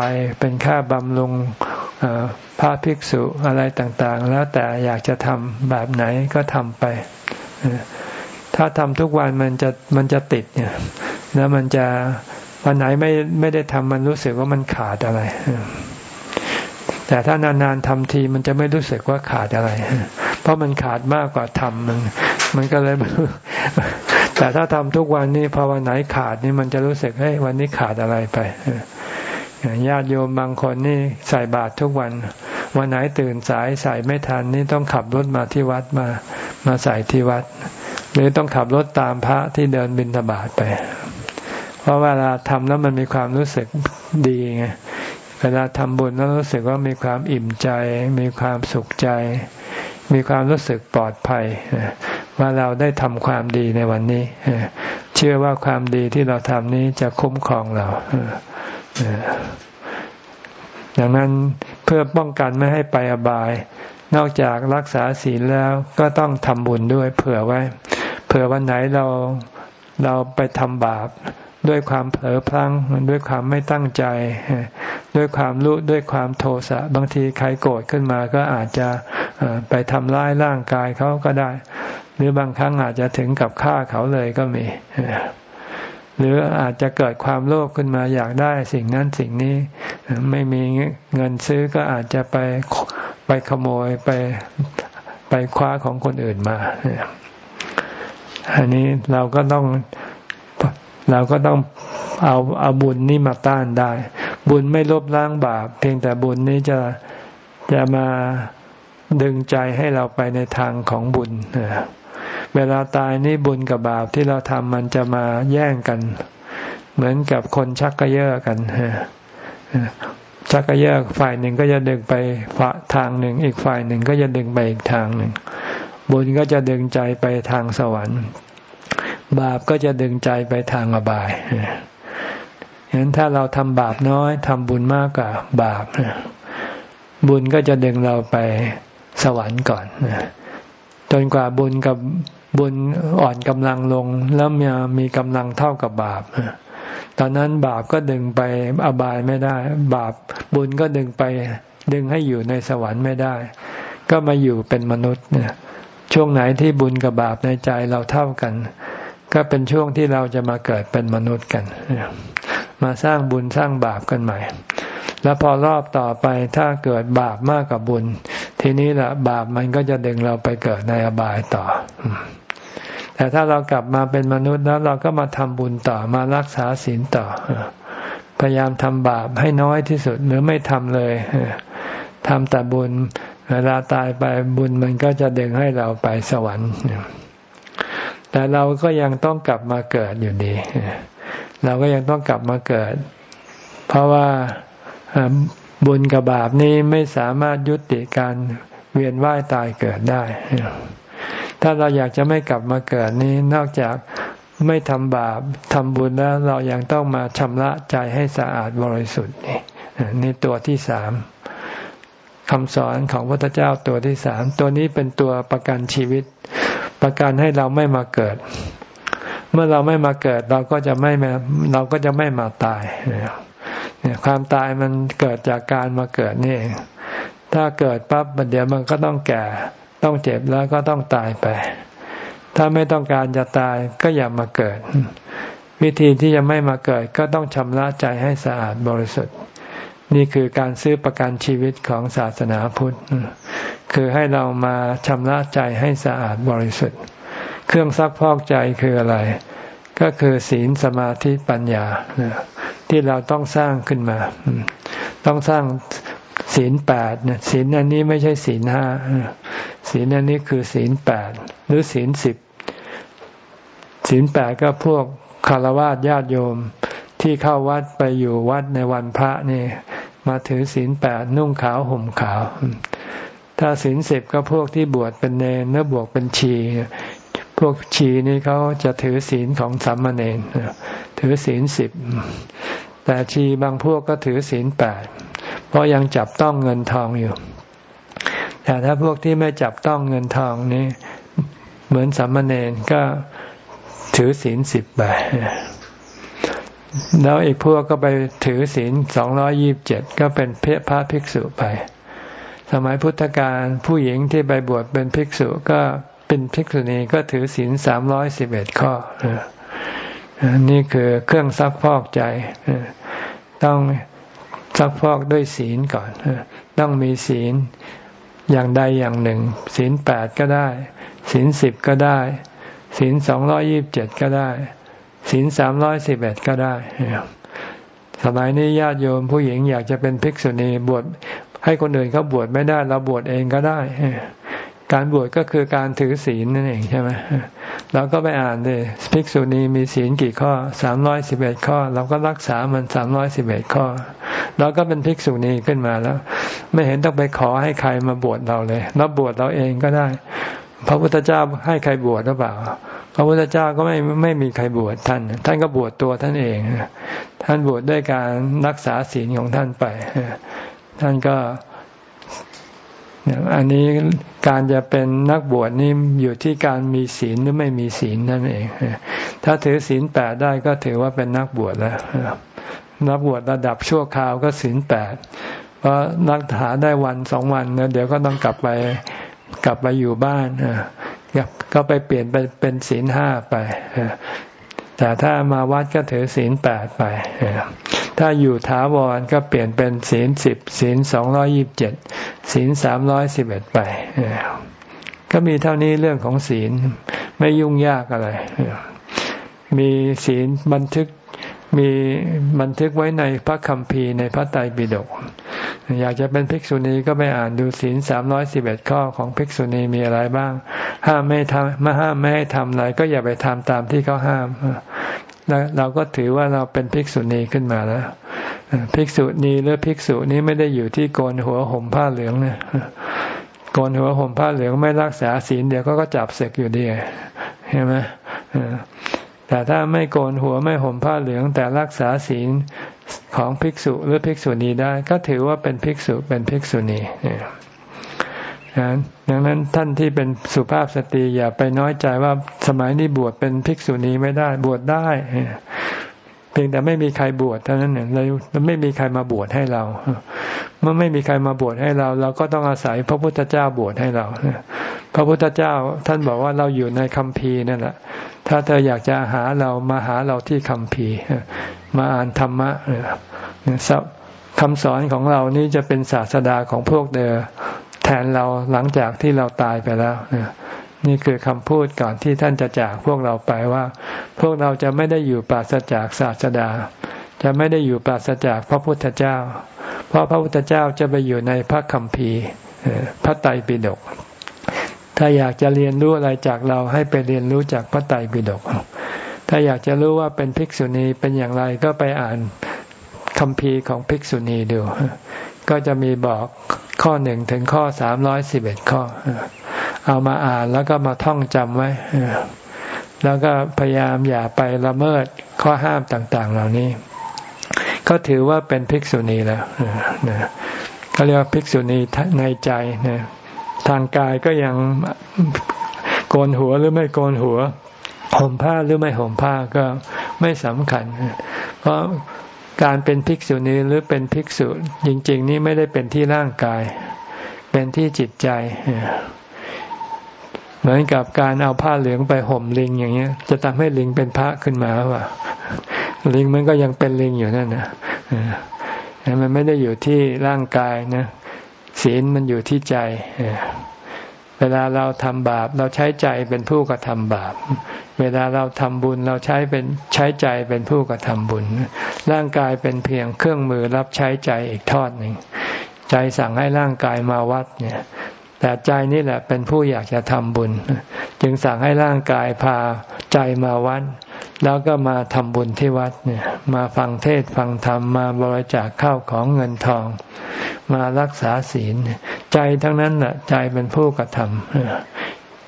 เป็นค่าบำรุงพระภิกษุอะไรต่างๆ แล้วแต่อยากจะทำแบบไหนก็ทำไป ถ้าทำทุกวันมันจะมันจะติดเนี่ย แล้วมันจะวันไหนไม่ไม่ได้ทำมันรู้สึกว่ามันขาดอะไร แต่ถ้านานๆทำทีมันจะไม่รู้สึกว่าขาดอะไร เพราะมันขาดมากกว่าทำมันมันก็เลย แต่ถ้าทำทุกวันนี้พอวันไหนขาดนี่มันจะรู้สึกเฮ้ยวันนี้ขาดอะไรไปญาติโยมบางคนนี่ใส่บาตรทุกวัน วันไหนตื่นสายใส่ไม่ทันนี่ต้องขับรถมาที่วัดมา มาใส่ที่วัด หรือต้องขับรถตามพระที่เดินบิณฑบาตไป ราะเวลาทำแล้วมันมีความรู้สึกดีไงเวลาทำบุญแล้วรู้สึกว่ามีความอิ่มใจ มีความสุขใจ มีความรู้สึกปลอดภัยว่าเราได้ทำความดีในวันนี้เเชื่อว่าความดีที่เราทำนี้จะคุ้มครองเราดังนั้นเพื่อป้องกันไม่ให้ไปอบาย นอกจากรักษาศีลแล้วก็ต้องทำบุญด้วยเผื่อไว้ เผื่อวันไหนเราเราไปทำบาป ด้วยความเผลอพลั้งด้วยความไม่ตั้งใจ ด้วยความรู้ด้วยความโทสะบางทีใครโกรธขึ้นมาก็อาจจะไปทำร้ายร่างกายเขาก็ได้ หรือบางครั้งอาจจะถึงกับฆ่าเขาเลยก็มีหรืออาจจะเกิดความโลภขึ้นมาอยากได้สิ่งนั้นสิ่งนี้ไม่มีเงินซื้อก็อาจจะไปไปขโมยไปไปคว้าของคนอื่นมา อันนี้เราก็ต้อง เราก็ต้องเอาเอาบุญนี่มาต้านได้ บุญไม่ลบล้างบาป เพียงแต่บุญนี้จะจะมาดึงใจให้เราไปในทางของบุญเวลาตายนี่บุญกับบาปที่เราทำมันจะมาแย่งกัน เหมือนกับคนชักกระเยาะกันชักกระเยาะฝ่ายหนึ่งก็จะดึงไปทางหนึ่ง อีกฝ่ายหนึ่งก็จะดึงไปอีกทางหนึ่ง บุญก็จะดึงใจไปทางสวรรค์ บาปก็จะดึงใจไปทางอบายฉะนั้นถ้าเราทำบาปน้อยทำบุญมากกว่าบาปบุญก็จะดึงเราไปสวรรค์ก่อนจนกว่าบุญกับบุญอ่อนกำลังลง แล้วมีมีกำลังเท่ากับบาปตอนนั้นบาปก็ดึงไปอบายไม่ได้ บาปบุญก็ดึงไป ดึงให้อยู่ในสวรรค์ไม่ได้ ก็มาอยู่เป็นมนุษย์เนี่ยช่วงไหนที่บุญกับบาปในใจเราเท่ากัน ก็เป็นช่วงที่เราจะมาเกิดเป็นมนุษย์กัน มาสร้างบุญสร้างบาปกันใหม่ แล้วพอรอบต่อไปถ้าเกิดบาปมากกว่าบุญ ทีนี้แหละบาปมันก็จะดึงเราไปเกิดในอบายต่อ แต่ถ้าเรากลับมาเป็นมนุษย์แล้วเราก็มาทำบุญต่อมารักษาศีลต่อ พยายามทำบาปให้น้อยที่สุดหรือไม่ทำเลยทำแต่บุญเวลาตายไปบุญมันก็จะดึงให้เราไปสวรรค์ แต่เราก็ยังต้องกลับมาเกิดอยู่ดี เราก็ยังต้องกลับมาเกิด เพราะว่าบุญกับบาปนี้ไม่สามารถยุติการเวียนว่ายตายเกิดได้ ถ้าเราอยากจะไม่กลับมาเกิดนี้นอกจากไม่ทำบาปทำบุญแล้วเรายังต้องมาชำระใจให้สะอาดบริสุทธิ์นี่นี่ตัวที่สามคำสอนของพระพุทธเจ้าตัวที่สามตัวนี้เป็นตัวประกันชีวิต ประกันให้เราไม่มาเกิด เมื่อเราไม่มาเกิดเราก็จะไม่เราก็จะไม่มาตายเนี่ยความตายมันเกิดจากการมาเกิดนี่ ถ้าเกิดปั๊บเดี๋ยวมันก็ต้องแก่ ต้องเจ็บแล้วก็ต้องตายไป ถ้าไม่ต้องการจะตายก็อย่ามาเกิด วิธีที่จะไม่มาเกิดก็ต้องชำระใจให้สะอาดบริสุทธิ์ นี่คือการซื้อประกันชีวิตของศาสนาพุทธ คือให้เรามาชำระใจให้สะอาดบริสุทธิ์ เครื่องซักพอกใจคืออะไร ก็คือศีลสมาธิปัญญา ที่เราต้องสร้างขึ้นมา ต้องสร้างศีลแปดศีลอันนี้ไม่ใช่ศีลห้าศีลอันนี้คือศีลแปดหรือศีลสิบศีลแปดก็พวกคารวะญาติโยมที่เข้าวัดไปอยู่วัดในวันพระนี่ มาถือศีลแปดนุ่งขาวห่มขาว ถ้าศีลสิบก็พวกที่บวชเป็นเนรเนื้อบวกเป็นชี พวกชีนี่เขาจะถือศีลของสามเณรถือศีลสิบแต่ชีบางพวกก็ถือศีลแปดเพราะยังจับต้องเงินทองอยู่ แต่ถ้าพวกที่ไม่จับต้องเงินทองนี่เหมือนสามเณรก็ถือศีลสิบไป แล้วอีกพวกก็ไปถือศีลสองร้อยี่บเจ็ดก็เป็นเพพระภิกษุไป สมัยพุทธกาลผู้หญิงที่ไปบวชเป็นภิกษุก็เป็นภิกษุณีก็ถือศีลสามร้อยสิบเอ็ดข้อนี่คือเครื่องซักพอกใจ ต้องซักพอกด้วยศีลก่อน ต้องมีศีลอย่างใดอย่างหนึ่ง ศีลแปดก็ได้ ศีลสิบก็ได้ ศีลสองร้อยิบเจ็ดก็ได้ ศีลสามร้อยสิบเอ็ดก็ได้สมัยนี้ญาติโยมผู้หญิงอยากจะเป็นภิกษุณีบวชให้คนอื่นเขาบวชไม่ได้เราบวชเองก็ได้การบวชก็คือการถือศีลนั่นเองใช่ไหมเราก็ไปอ่านเลยภิกษุณีมีศีลกี่ข้อสามร้อยสิบเอ็ดข้อ เราก็รักษามันสามร้อยสิบเอ็ดข้อ เราก็เป็นภิกษุณีขึ้นมาแล้ว ไม่เห็นต้องไปขอให้ใครมาบวชเราเลยเราบวชเราเองก็ได้ พระพุทธเจ้าให้ใครบวชหรือเปล่า ระพุทธเจ้าก็ไม่ไม่มีใครบวชท่าน ท่านก็บวชตัวท่านเอง ท่านบวชดด้วยการรักษาศีลของท่านไป ท่านก็ อันนี้การจะเป็นนักบวชนี่อยู่ที่การมีศีลหรือไม่มีศีลนั่นเอง ถ้าถือศีลแปดได้ก็ถือว่าเป็นนักบวชแล้ว นักบวชระดับชั่วคราวก็ศีลแปด เพราะนักหาได้วันสองวันเดี๋ยวก็ต้องกลับไปกลับไปอยู่บ้าน ก็ไปเปลี่ยนเปเป็นศีลห้าไปแต่ถ้ามาวัดก็ถือศีลแปดไป ถ้าอยู่ถาวรก็เปลี่ยนเป็นศีลสิบศีลสองร้อยิบเจ็ดศีลสามร้อยสิบเอ็ดไป ก็มีเท่านี้เรื่องของศีลไม่ยุ่งยากอะไร มีศีลบันทึก มีบันทึกไว้ในพระคัมภีร์ในพระไตรปิฎกอยากจะเป็นภิกษุณีก็ไปอ่านดูศีลสามร้อยสิบเอ็ดข้อของภิกษุณีมีอะไรบ้าง ห้ามไม่ทำมาห้ามไม่ให้ทำอะไรก็อย่าไปทำตามที่เขาห้ามแล้วเราก็ถือว่าเราเป็นภิกษุณีขึ้นมาแล้วภิกษุณีหรือภิกษุนี้ไม่ได้อยู่ที่โกนหัวห่มผ้าเหลืองเนี่ยโกนหัวห่มผ้าเหลืองไม่รักษาศีลเดี๋ยวก็ก็จับเสกอยู่ดีเห็นไหม แต่ถ้าไม่โกนหัวไม่ห่มผ้าเหลืองแต่รักษาศีลของภิกษุหรือภิกษุณีได้ ก็ถือว่าเป็นภิกษุเป็นภิกษุณีดังนั้นท่านที่เป็นสุภาพสตรีอย่าไปน้อยใจว่าสมัยนี้บวชเป็นภิกษุณีไม่ได้บวชได้ เพียงแต่ไม่มีใครบวชเท่านั้นเองเราไม่มีใครมาบวชให้เรา เมื่อไม่มีใครมาบวชให้เรา เราก็ต้องอาศัยพระพุทธเจ้าบวชให้เราพระพุทธเจ้าท่านบอกว่าเราอยู่ในคัมภีร์นั่นแหละถ้าเธออยากจะหาเรามาหาเราที่คำพีร์มาอ่านธรรมะคำสอนของเรานี้จะเป็นศาสดาของพวกเธอแทนเราหลังจากที่เราตายไปแล้ว นี่คือคำพูดก่อนที่ท่านจะจากพวกเราไปว่า พวกเราจะไม่ได้อยู่ปราศจากศาสดา จะไม่ได้อยู่ปราศจากพระพุทธเจ้า เพราะพระพุทธเจ้าจะไปอยู่ในพระคัมภีร์พระไตรปิฎกถ้าอยากจะเรียนรู้อะไรจากเราให้ไปเรียนรู้จากพระไตรปิฎกถ้าอยากจะรู้ว่าเป็นภิกษุณีเป็นอย่างไรก็ไปอ่านคำพีของภิกษุณีดู ก็จะมีบอกข้อหนึ่งถึงข้อสามร้อยสิบเอ็ดข้อ เอามาอ่านแล้วก็มาท่องจำไว้ แล้วก็พยายามอย่าไปละเมิดข้อห้ามต่าง ๆ เหล่านี้ ก็ถือว่าเป็นภิกษุณีแล้วเขาเรียกว่าภิกษุณีในใจนะทางกายก็ยังโกนหัวหรือไม่โกนหัวห่มผ้าหรือไม่ห่มผ้าก็ไม่สำคัญ เพราะการเป็นภิกษุณีหรือเป็นภิกษุจริง ๆ นี่ไม่ได้เป็นที่ร่างกาย เป็นที่จิตใจ มือนกับการเอาผ้าเหลืองไปห่มลิงอย่างเงี้ย จะทำให้ลิงเป็นพระขึ้นมาว่าลิงมันก็ยังเป็นลิงอยู่นั่นนะมันไม่ได้อยู่ที่ร่างกายนะศีลมันอยู่ที่ใจเวลาเราทำบาป เราใช้ใจเป็นผู้กระทำบาป เวลาเราทำบุญเราใช้เป็นใช้ใจเป็นผู้กระทำบุญ ร่างกายเป็นเพียงเครื่องมือรับใช้ใจอีกทอดหนึ่งใจสั่งให้ร่างกายมาวัดเนี่ย แต่ใจนี่แหละเป็นผู้อยากจะทำบุญ จึงสั่งให้ร่างกายพาใจมาวัด แล้วก็มาทำบุญที่วัดเนี่ย มาฟังเทศฟังธรรมมาบริจาคข้าวของเงินทอง มารักษาศีล ใจทั้งนั้นแหละใจเป็นผู้กระท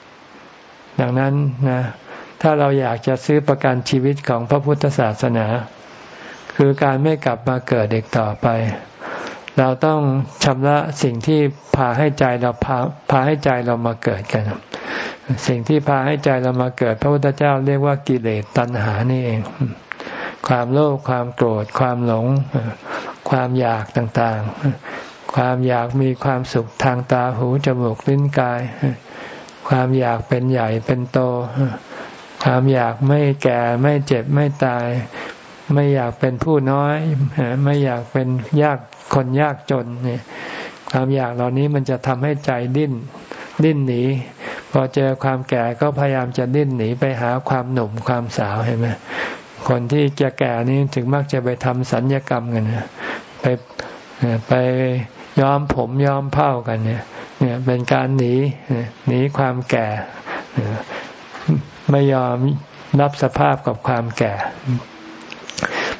ำดังนั้นนะถ้าเราอยากจะซื้อประกันชีวิตของพระพุทธศาสนา คือการไม่กลับมาเกิดเด็กต่อไป เราต้องชำระสิ่งที่พาให้ใจเราพาพาให้ใจเรามาเกิดกัน สิ่งที่พาให้ใจเรามาเกิด พระพุทธเจ้าเรียกว่ากิเลสตัณหานี่เอง ความโลภความโกรธ ความหลง ความอยากต่างๆ ความอยากมีความสุขทางตาหูจมูกลิ้นกาย ความอยากเป็นใหญ่เป็นโต ความอยากไม่แก่ไม่เจ็บไม่ตาย ไม่อยากเป็นผู้น้อย ไม่อยากเป็นยาก คนยากจนเนี่ยความอยากเหล่านี้มันจะทำให้ใจดิ้น ดิ้นหนี พอเจอความแก่ก็พยายามจะดิ้นหนีไปหาความหนุ่มความสาวเห็นไหมคนที่จะแก่นี่ถึงมักจะไปทำสัญญกรรมกันไปไปย้อมผมย้อมเผ้ากันเนี่ยเนี่ยเป็นการหนีหนีความแก่ ไม่ยอมรับสภาพกับความแก่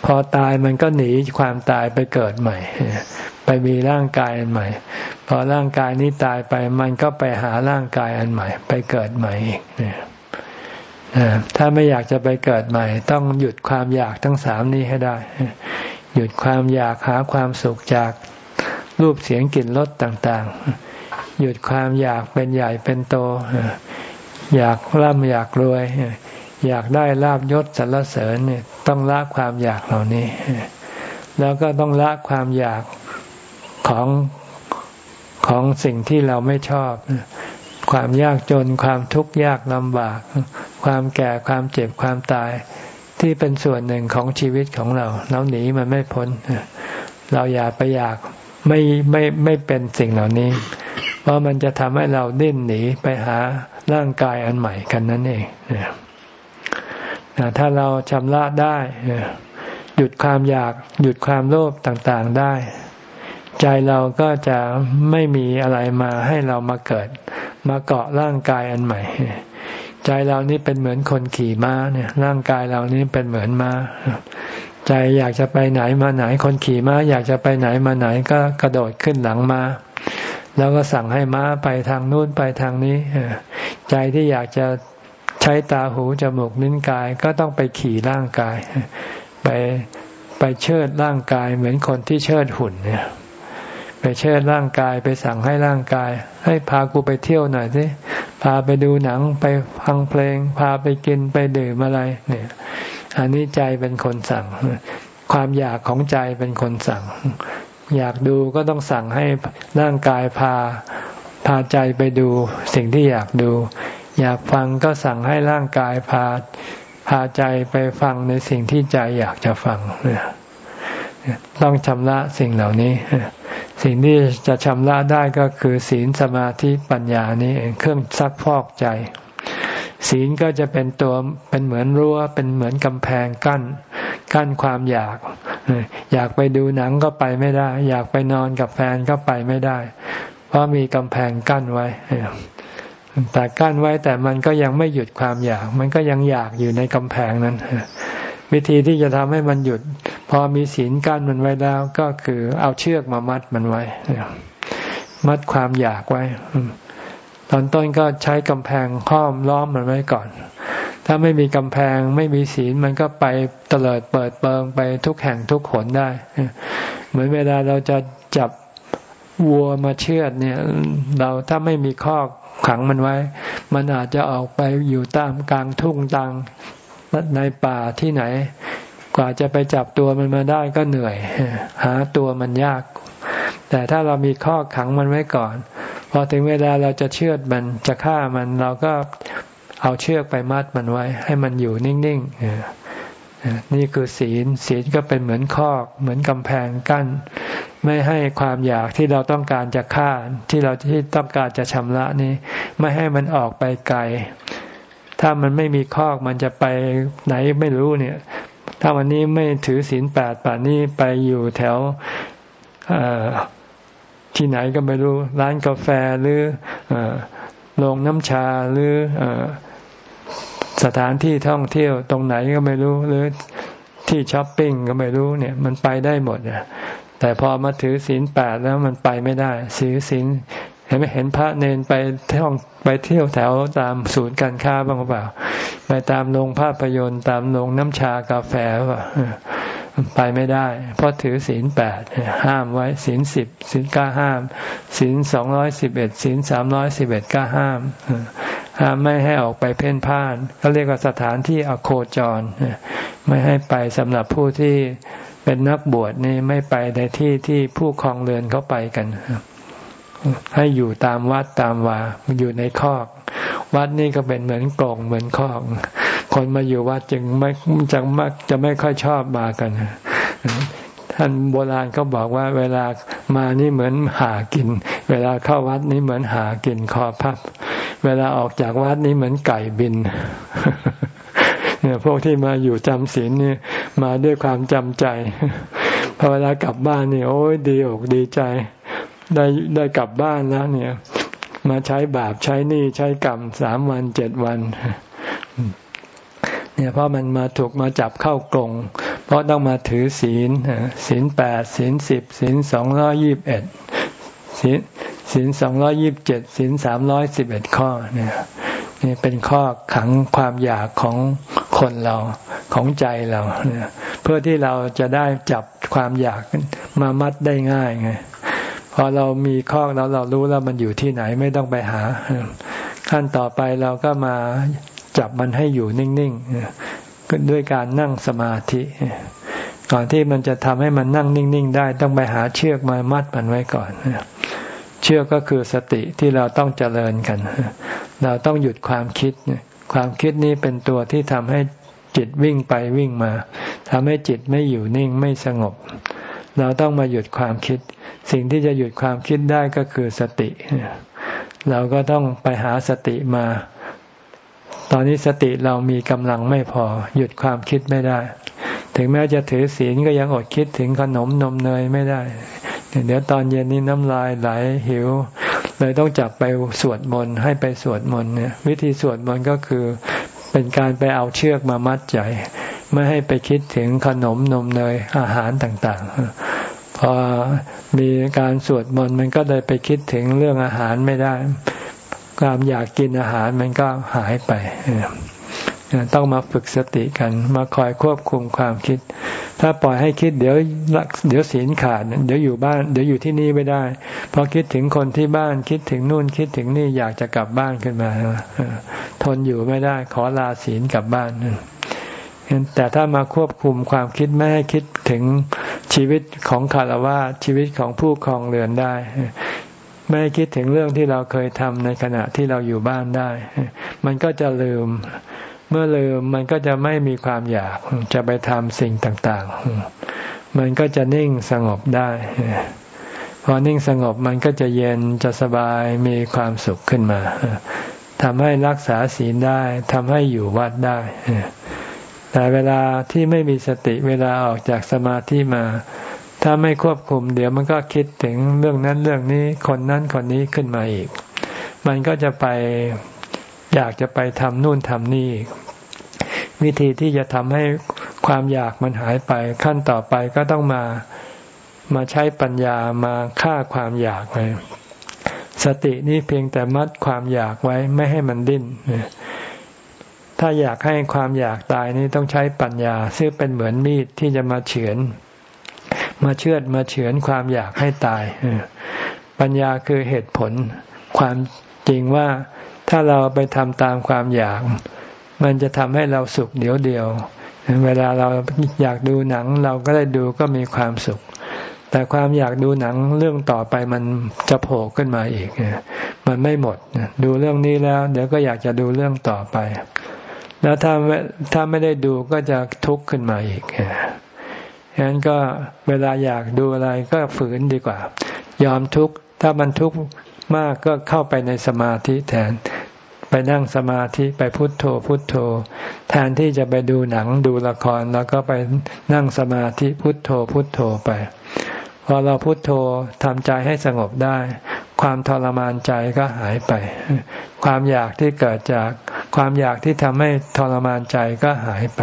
พอตายมันก็หนีความตายไปเกิดใหม่ ไปมีร่างกายอันใหม่ พอร่างกายนี้ตายไปมันก็ไปหาร่างกายอันใหม่ ไปเกิดใหม่อีกถ้าไม่อยากจะไปเกิดใหม่ ต้องหยุดความอยากทั้งสามนี้ให้ได้ หยุดความอยากหาความสุขจากรูปเสียงกลิ่นรสต่างๆ หยุดความอยากเป็นใหญ่เป็นโต อยากร่ำอยากรวย อยากได้ลาบยศสรรเสริญเนี่ยต้องละความอยากเหล่านี้ แล้วก็ต้องละความอยากของของสิ่งที่เราไม่ชอบ ความยากจนความทุกข์ยากลำบาก ความแก่ความเจ็บความตาย ที่เป็นส่วนหนึ่งของชีวิตของเรา เราหนีมันไม่พ้น เราอย่าไปอยากไม่ไม่ไม่เป็นสิ่งเหล่านี้ เพราะมันจะทำให้เราดิ้นหนีไปหาร่างกายอันใหม่กันนั่นเอง ถ้าเราชำระได้ หยุดความอยากหยุดความโลภต่างๆได้ ใจเราก็จะไม่มีอะไรมาให้เรามาเกิด มาเกาะร่างกายอันใหม่ ใจเรานี่เป็นเหมือนคนขี่ม้าเนี่ย ร่างกายเรานี่เป็นเหมือนม้าใจอยากจะไปไหนมาไหนคนขี่ม้า อยากจะไปไหนมาไหนก็กระโดดขึ้นหลังมา้าแล้วก็สั่งให้ม้าไปทางนู้นไปทางนี้ใจที่อยากจะ ใช้ตาหูจมูกนิ้นกายก็ต้องไปขี่ร่างกาย ไปไปเชิดร่างกายเหมือนคนที่เชิดหุ่นเนี่ยไปเชิดร่างกายไปสั่งให้ร่างกาย ให้พากูไปเที่ยวหน่อยสิพาไปดูหนังไปฟังเพลง พาไปกินไปดื่มอะไรเนี่ย อันนี้ใจเป็นคนสั่ง ความอยากของใจเป็นคนสั่ง อยากดูก็ต้องสั่งให้ร่างกายพาพาใจไปดูสิ่งที่อยากดู อยากฟังก็สั่งให้ร่างกายพาพาใจไปฟังในสิ่งที่ใจอยากจะฟังต้องชำระสิ่งเหล่านี้ สิ่งที่จะชำระได้ก็คือ ศีลสมาธิปัญญานี้เองเครื่องซักฟอกใจ ศีลก็จะเป็นตัวเป็นเหมือนรั้วเป็นเหมือนกำแพงกั้น กั้นความอยาก อยากไปดูหนังก็ไปไม่ได้ อยากไปนอนกับแฟนก็ไปไม่ได้ เพราะมีกำแพงกั้นไว้ แต่กั้นไว้แต่มันก็ยังไม่หยุดความอยาก มันก็ยังอยากอยู่ในกำแพงนั้น วิธีที่จะทำให้มันหยุด พอมีศีลกั้นมันไว้แล้ว ก็คือเอาเชือกมามัดมันไว้ มัดความอยากไว้ ตอนต้นก็ใช้กำแพงห้อมล้อมมันไว้ก่อน ถ้าไม่มีกำแพงไม่มีศีลมันก็ไปเตลิดเปิดเปิงไปทุกแห่งทุกขนได้ เหมือนเวลาเราจะจับวัวมาเชือดเนี่ย เราถ้าไม่มีข้อ ขังมันไว้ มันอาจจะออกไปอยู่ตามกลางทุ่งตังในป่าที่ไหน กว่าจะไปจับตัวมันมาได้ก็เหนื่อย หาตัวมันยาก แต่ถ้าเรามีข้อขังมันไว้ก่อน พอถึงเวลาเราจะเชือดมันจะฆ่ามันเราก็เอาเชือกไปมัดมันไว้ ให้มันอยู่นิ่งๆ นี่คือศีล ศีลก็เป็นเหมือนคอกเหมือนกำแพงกั้น ไม่ให้ความอยากที่เราต้องการจะฆ่าที่เราที่ต้องการจะชำระนี้ ไม่ให้มันออกไปไกล ถ้ามันไม่มีคอกมันจะไปไหนไม่รู้เนี่ย ถ้าวันนี้ไม่ถือศีลแปดป่านนี้ไปอยู่แถวที่ไหนก็ไม่รู้ ร้านกาแฟหรือโรงน้ำชาหรือ สถานที่ท่องเที่ยวตรงไหนก็ไม่รู้หรือที่ช้อปปิ้งก็ไม่รู้เนี่ย มันไปได้หมดอะแต่พอมาถือศีลแปดแล้วมันไปไม่ได้ถือศีลเห็นไหมเห็นพระเนนไปท่องไปเที่ยวแถวตามศูนย์การค้าบ้างเปล่า ไปตามโรงภาพยนตร์ตามโรงน้ำชากาแฟว่า ไปไม่ได้ เพราะถือศีลแปดห้ามไว้ศีลสิบศีลก้าห้ามศีลสองร้อยสิบเอ็ดศีลสามร้อยสิบเอ็ดก้าห้าม ห้ามไม่ให้ออกไปเพ่นพ่านเขาเรียกว่าสถานที่อโคจร ไม่ให้ไปสำหรับผู้ที่เป็นนักบวชนี่ไม่ไปในที่ที่ผู้คลองเรือนเขาไปกัน ให้อยู่ตามวัดตามวาอยู่ในคอก วัดนี่ก็เป็นเหมือนกล่องเหมือนคอก คนมาอยู่วัดจึงไม่จังมักจะไม่ค่อยชอบมากันท่านโบราณเขาบอกว่า เวลามานี่เหมือนหากิน เวลาเข้าวัดนี่เหมือนหากินคอพับ เวลาออกจากวัดนี่เหมือนไก่บินเนี่ยพวกที่มาอยู่จำศีลนี่มาด้วยความจำใจพอเวลากลับบ้านนี่โอ้ยดีอกดีใจ ได้ได้กลับบ้านแล้วเนี่ย มาใช้บาปใช้หนี้ใช้กรรมสามวันเจ็ดวัน เนี่ยเพราะมันมาถูกมาจับเข้ากรงเพราะต้องมาถือศีลศีลแปดศีลสิบศีลสองร้อยี่บเอ็ดศีลศีลสองร้อยิบเจ็ดศีลสามร้อยสิบเอ็ดข้อเนี่ยนี่เป็นข้อขังความอยากของคนเราของใจเราเนี่ยเพื่อที่เราจะได้จับความอยากมามัดได้ง่ายไงพอเรามีข้อแล้วเรารู้แล้วมันอยู่ที่ไหนไม่ต้องไปหา ขั้นต่อไปเราก็มา จับมันให้อยู่นิ่งๆด้วยการนั่งสมาธิ ก่อนที่มันจะทำให้มันนั่งนิ่งๆได้ ต้องไปหาเชือกมามัดมันไว้ก่อนเชือกก็คือสติที่เราต้องเจริญกัน เราต้องหยุดความคิด ความคิดนี้เป็นตัวที่ทำให้จิตวิ่งไปวิ่งมาทำให้จิตไม่อยู่นิ่งไม่สงบ เราต้องมาหยุดความคิด สิ่งที่จะหยุดความคิดได้ก็คือสติ เราก็ต้องไปหาสติมา ตอนนี้สติเรามีกำลังไม่พอ หยุดความคิดไม่ได้ ถึงแม้จะถือศีลก็ยังอดคิดถึงขนมนมเนยไม่ได้ เดี๋ยวตอนเย็นนี้น้ำลายไหลหิว เลยต้องจับไปสวดมนต์ให้ไปสวดมนต์เนี่ยวิธีสวดมนต์ก็คือเป็นการไปเอาเชือกมามัดใจไม่ให้ไปคิดถึงขนมนมเนยอาหารต่างๆ พอมีการสวดมนต์มันก็เลยไปคิดถึงเรื่องอาหารไม่ได้ ความอยากกินอาหารมันก็หายไปต้องมาฝึกสติกันมาคอยควบคุมความคิด ถ้าปล่อยให้คิดเดี๋ยวเดี๋ยวศีลขาด เดี๋ยวอยู่บ้าน เดี๋ยวอยู่ที่นี่ไม่ได้พอคิดถึงคนที่บ้านคิดถึงนู่นคิดถึงนี่อยากจะกลับบ้านขึ้นมาทนอยู่ไม่ได้ ขอลาศีลกลับบ้านแต่ถ้ามาควบคุมความคิดไม่ให้คิดถึงชีวิตของคารวะชีวิตของผู้ครองเรือนได้ ไม่คิดถึงเรื่องที่เราเคยทำในขณะที่เราอยู่บ้านได้ มันก็จะลืม เมื่อลืมมันก็จะไม่มีความอยากจะไปทำสิ่งต่างๆ มันก็จะนิ่งสงบได้ พอนิ่งสงบมันก็จะเย็นจะสบายมีความสุขขึ้นมาทำให้รักษาศีลได้ทำให้อยู่วัดได้ แต่เวลาที่ไม่มีสติเวลาออกจากสมาธิมา ถ้าไม่ควบคุม เดี๋ยวมันก็คิดถึงเรื่องนั้นเรื่องนี้คนนั้นคนนี้ขึ้นมาอีก มันก็จะไปอยากจะไปทำนู่นทำนี่ วิธีที่จะทำให้ความอยากมันหายไป ขั้นต่อไปก็ต้องมามาใช้ปัญญามาฆ่าความอยากไว้สตินี้เพียงแต่มัดความอยากไว้ไม่ให้มันดิ้นถ้าอยากให้ความอยากตายนี้ต้องใช้ปัญญาซึ่งเป็นเหมือนมีดที่จะมาเฉือน มาเชือดมาเฉือนความอยากให้ตายปัญญาคือเหตุผลความจริงว่าถ้าเราไปทำตามความอยาก มันจะทำให้เราสุขเดียวเดียว เวลาเราอยากดูหนังเราก็ได้ดูก็มีความสุข แต่ความอยากดูหนังเรื่องต่อไปมันจะโผล่ขึ้นมาอีก มันไม่หมด ดูเรื่องนี้แล้ว เดี๋ยวก็อยากจะดูเรื่องต่อไป แล้วถ้าถ้าไม่ได้ดูก็จะทุกข์ขึ้นมาอีก ฉะนั้นก็เวลาอยากดูอะไรก็ฝืนดีกว่า ยอมทุกข์ถ้ามันทุกข์มากก็เข้าไปในสมาธิแทน ไปนั่งสมาธิไปพุทโธพุทโธ แทนที่จะไปดูหนังดูละครแล้วก็ไปนั่งสมาธิพุทโธพุทโธไปพอเราพุทโธทำใจให้สงบได้ ความทรมานใจก็หายไป ความอยากที่เกิดจากความอยากที่ทำให้ทรมานใจก็หายไป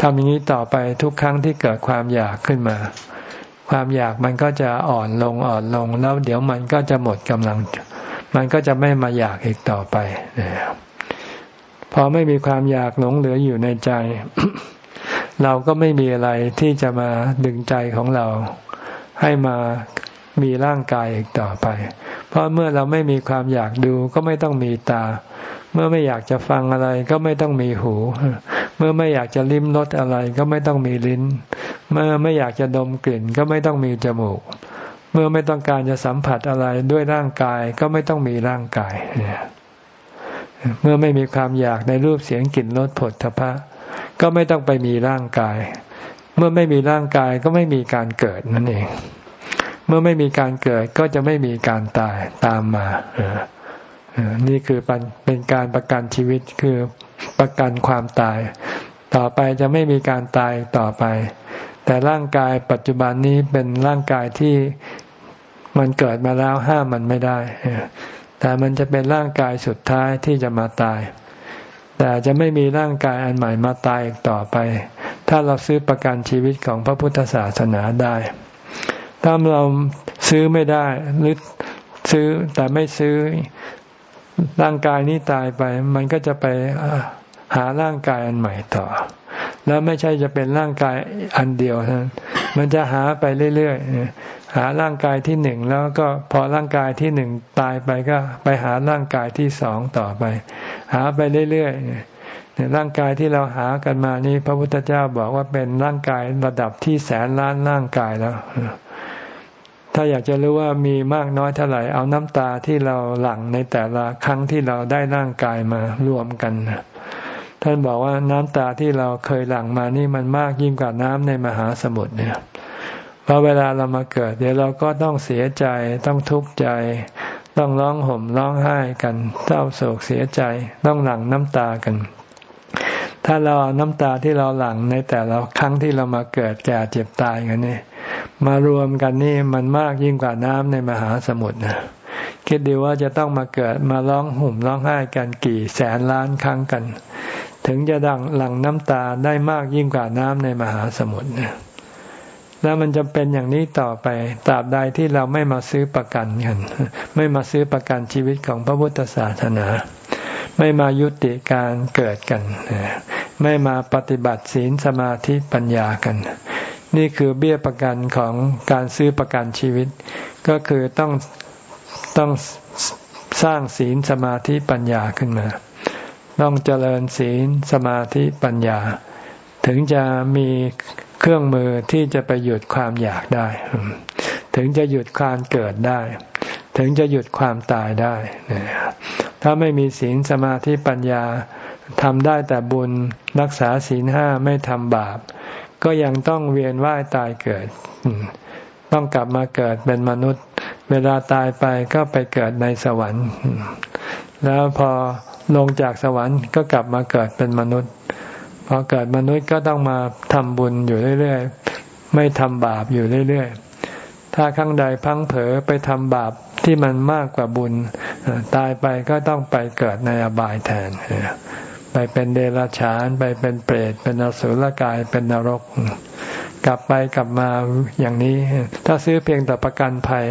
ทำอย่างนี้ต่อไปทุกครั้งที่เกิดความอยากขึ้นมา ความอยากมันก็จะอ่อนลงอ่อนลงแล้วเดี๋ยวมันก็จะหมดกำลัง มันก็จะไม่มาอยากอีกต่อไปพอไม่มีความอยากหลงเหลืออยู่ในใจ เราก็ไม่มีอะไรที่จะมาดึงใจของเรา ให้มามีร่างกายอีกต่อไป เพราะเมื่อเราไม่มีความอยากดูก็ไม่ต้องมีตา เมื่อไม่อยากจะฟังอะไรก็ไม่ต้องมีหู เมื่อไม่อยากจะลิ้มรสอะไรก็ไม่ต้องมีลิ้น เมื่อไม่อยากจะดมกลิ่นก็ไม่ต้องมีจมูก เมื่อไม่ต้องการจะสัมผัสอะไรด้วยร่างกายก็ไม่ต้องมีร่างกายเมื่อไม่มีความอยากในรูปเสียงกลิ่นรสผลทพะ ก็ไม่ต้องไปมีร่างกาย เมื่อไม่มีร่างกายก็ไม่มีการเกิดนั่นเอง เมื่อไม่มีการเกิดก็จะไม่มีการตายตามมานี่คือเป็นการประกันชีวิตคือ ประกันความตาย ต่อไปจะไม่มีการตายต่อไป แต่ร่างกายปัจจุบันนี้เป็นร่างกายที่มันเกิดมาแล้วห้ามมันไม่ได้ แต่มันจะเป็นร่างกายสุดท้ายที่จะมาตาย แต่จะไม่มีร่างกายอันใหม่มาตายอีกต่อไป ถ้าเราซื้อประกันชีวิตของพระพุทธศาสนาได้ ถ้าเราซื้อไม่ได้หรือซื้อแต่ไม่ซื้อ ร่างกายนี้ตายไป มันก็จะไปหาร่างกายอันใหม่ต่อ แล้วไม่ใช่จะเป็นร่างกายอันเดียวนั้นมันจะหาไปเรื่อยๆหาร่างกายที่หนึ่งแล้วก็พอร่างกายที่หนึ่งตายไปก็ไปหาร่างกายที่สองต่อไป หาไปเรื่อยๆในร่างกายที่เราหากันมานี้ พระพุทธเจ้าบอกว่าเป็นร่างกายระดับที่แสนล้านร่างกายแล้ว ถ้าอยากจะรู้ว่ามีมากน้อยเท่าไหร่ เอาน้ำตาที่เราหลั่งในแต่ละครั้งที่เราได้ร่างกายมารวมกันท่านบอกว่าน้ำตาที่เราเคยหลั่งมานี่มันมากยิ่งกว่าน้ำในมหาสมุทรเนี่ยพอเวลาเรามาเกิด เดี๋ยวเราก็ต้องเสียใจต้องทุกข์ใจ ต้องร้องห่มร้องไห้กันเศร้าโศกเสียใจต้องหลั่งน้ำตากัน ถ้าเราเอาน้ำตาที่เราหลั่งในแต่ละครั้งที่เรามาเกิดแก่เจ็บตายกันนี่ มารวมกันนี่มันมากยิ่งกว่าน้ำในมหาสมุทรนะคิดดีว่าจะต้องมาเกิดมาร้องห่มร้องไห้กันกี่แสนล้านครั้งกัน ถึงจะดังหลั่งน้ำตาได้มากยิ่งกว่าน้ำในมหาสมุทรนะแล้วมันจะเป็นอย่างนี้ต่อไปตราบใดที่เราไม่มาซื้อประกันกันไม่มาซื้อประกันชีวิตของพระพุทธศาสนา ไม่มายุติการเกิดกัน ไม่มาปฏิบัติศีลสมาธิปัญญากัน นี่คือเบี้ยประกันของการซื้อประกันชีวิต ก็คือต้องต้องสร้างศีลสมาธิปัญญาขึ้นมา ต้องเจริญศีลสมาธิปัญญา ถึงจะมีเครื่องมือที่จะไปหยุดความอยากได้ ถึงจะหยุดความเกิดได้ ถึงจะหยุดความตายได้ ถ้าไม่มีศีลสมาธิปัญญาทำได้แต่บุญรักษาศีลห้าไม่ทำบาป ก็ยังต้องเวียนว่ายตายเกิด ต้องกลับมาเกิดเป็นมนุษย์ เวลาตายไปก็ไปเกิดในสวรรค์ แล้วพอลงจากสวรรค์ก็กลับมาเกิดเป็นมนุษย์ พอเกิดมนุษย์ก็ต้องมาทำบุญอยู่เรื่อยๆ ไม่ทำบาปอยู่เรื่อยๆ ถ้าครั้งใดพังเผลอไปทำบาปที่มันมากกว่าบุญ ตายไปก็ต้องไปเกิดในอบายแทน ไปเป็นเดรัจฉาน ไปเป็นเปรต เป็นอสุรกาย เป็นนรก กลับไปกลับมาอย่างนี้ ถ้าซื้อเพียงแต่ประกันภัย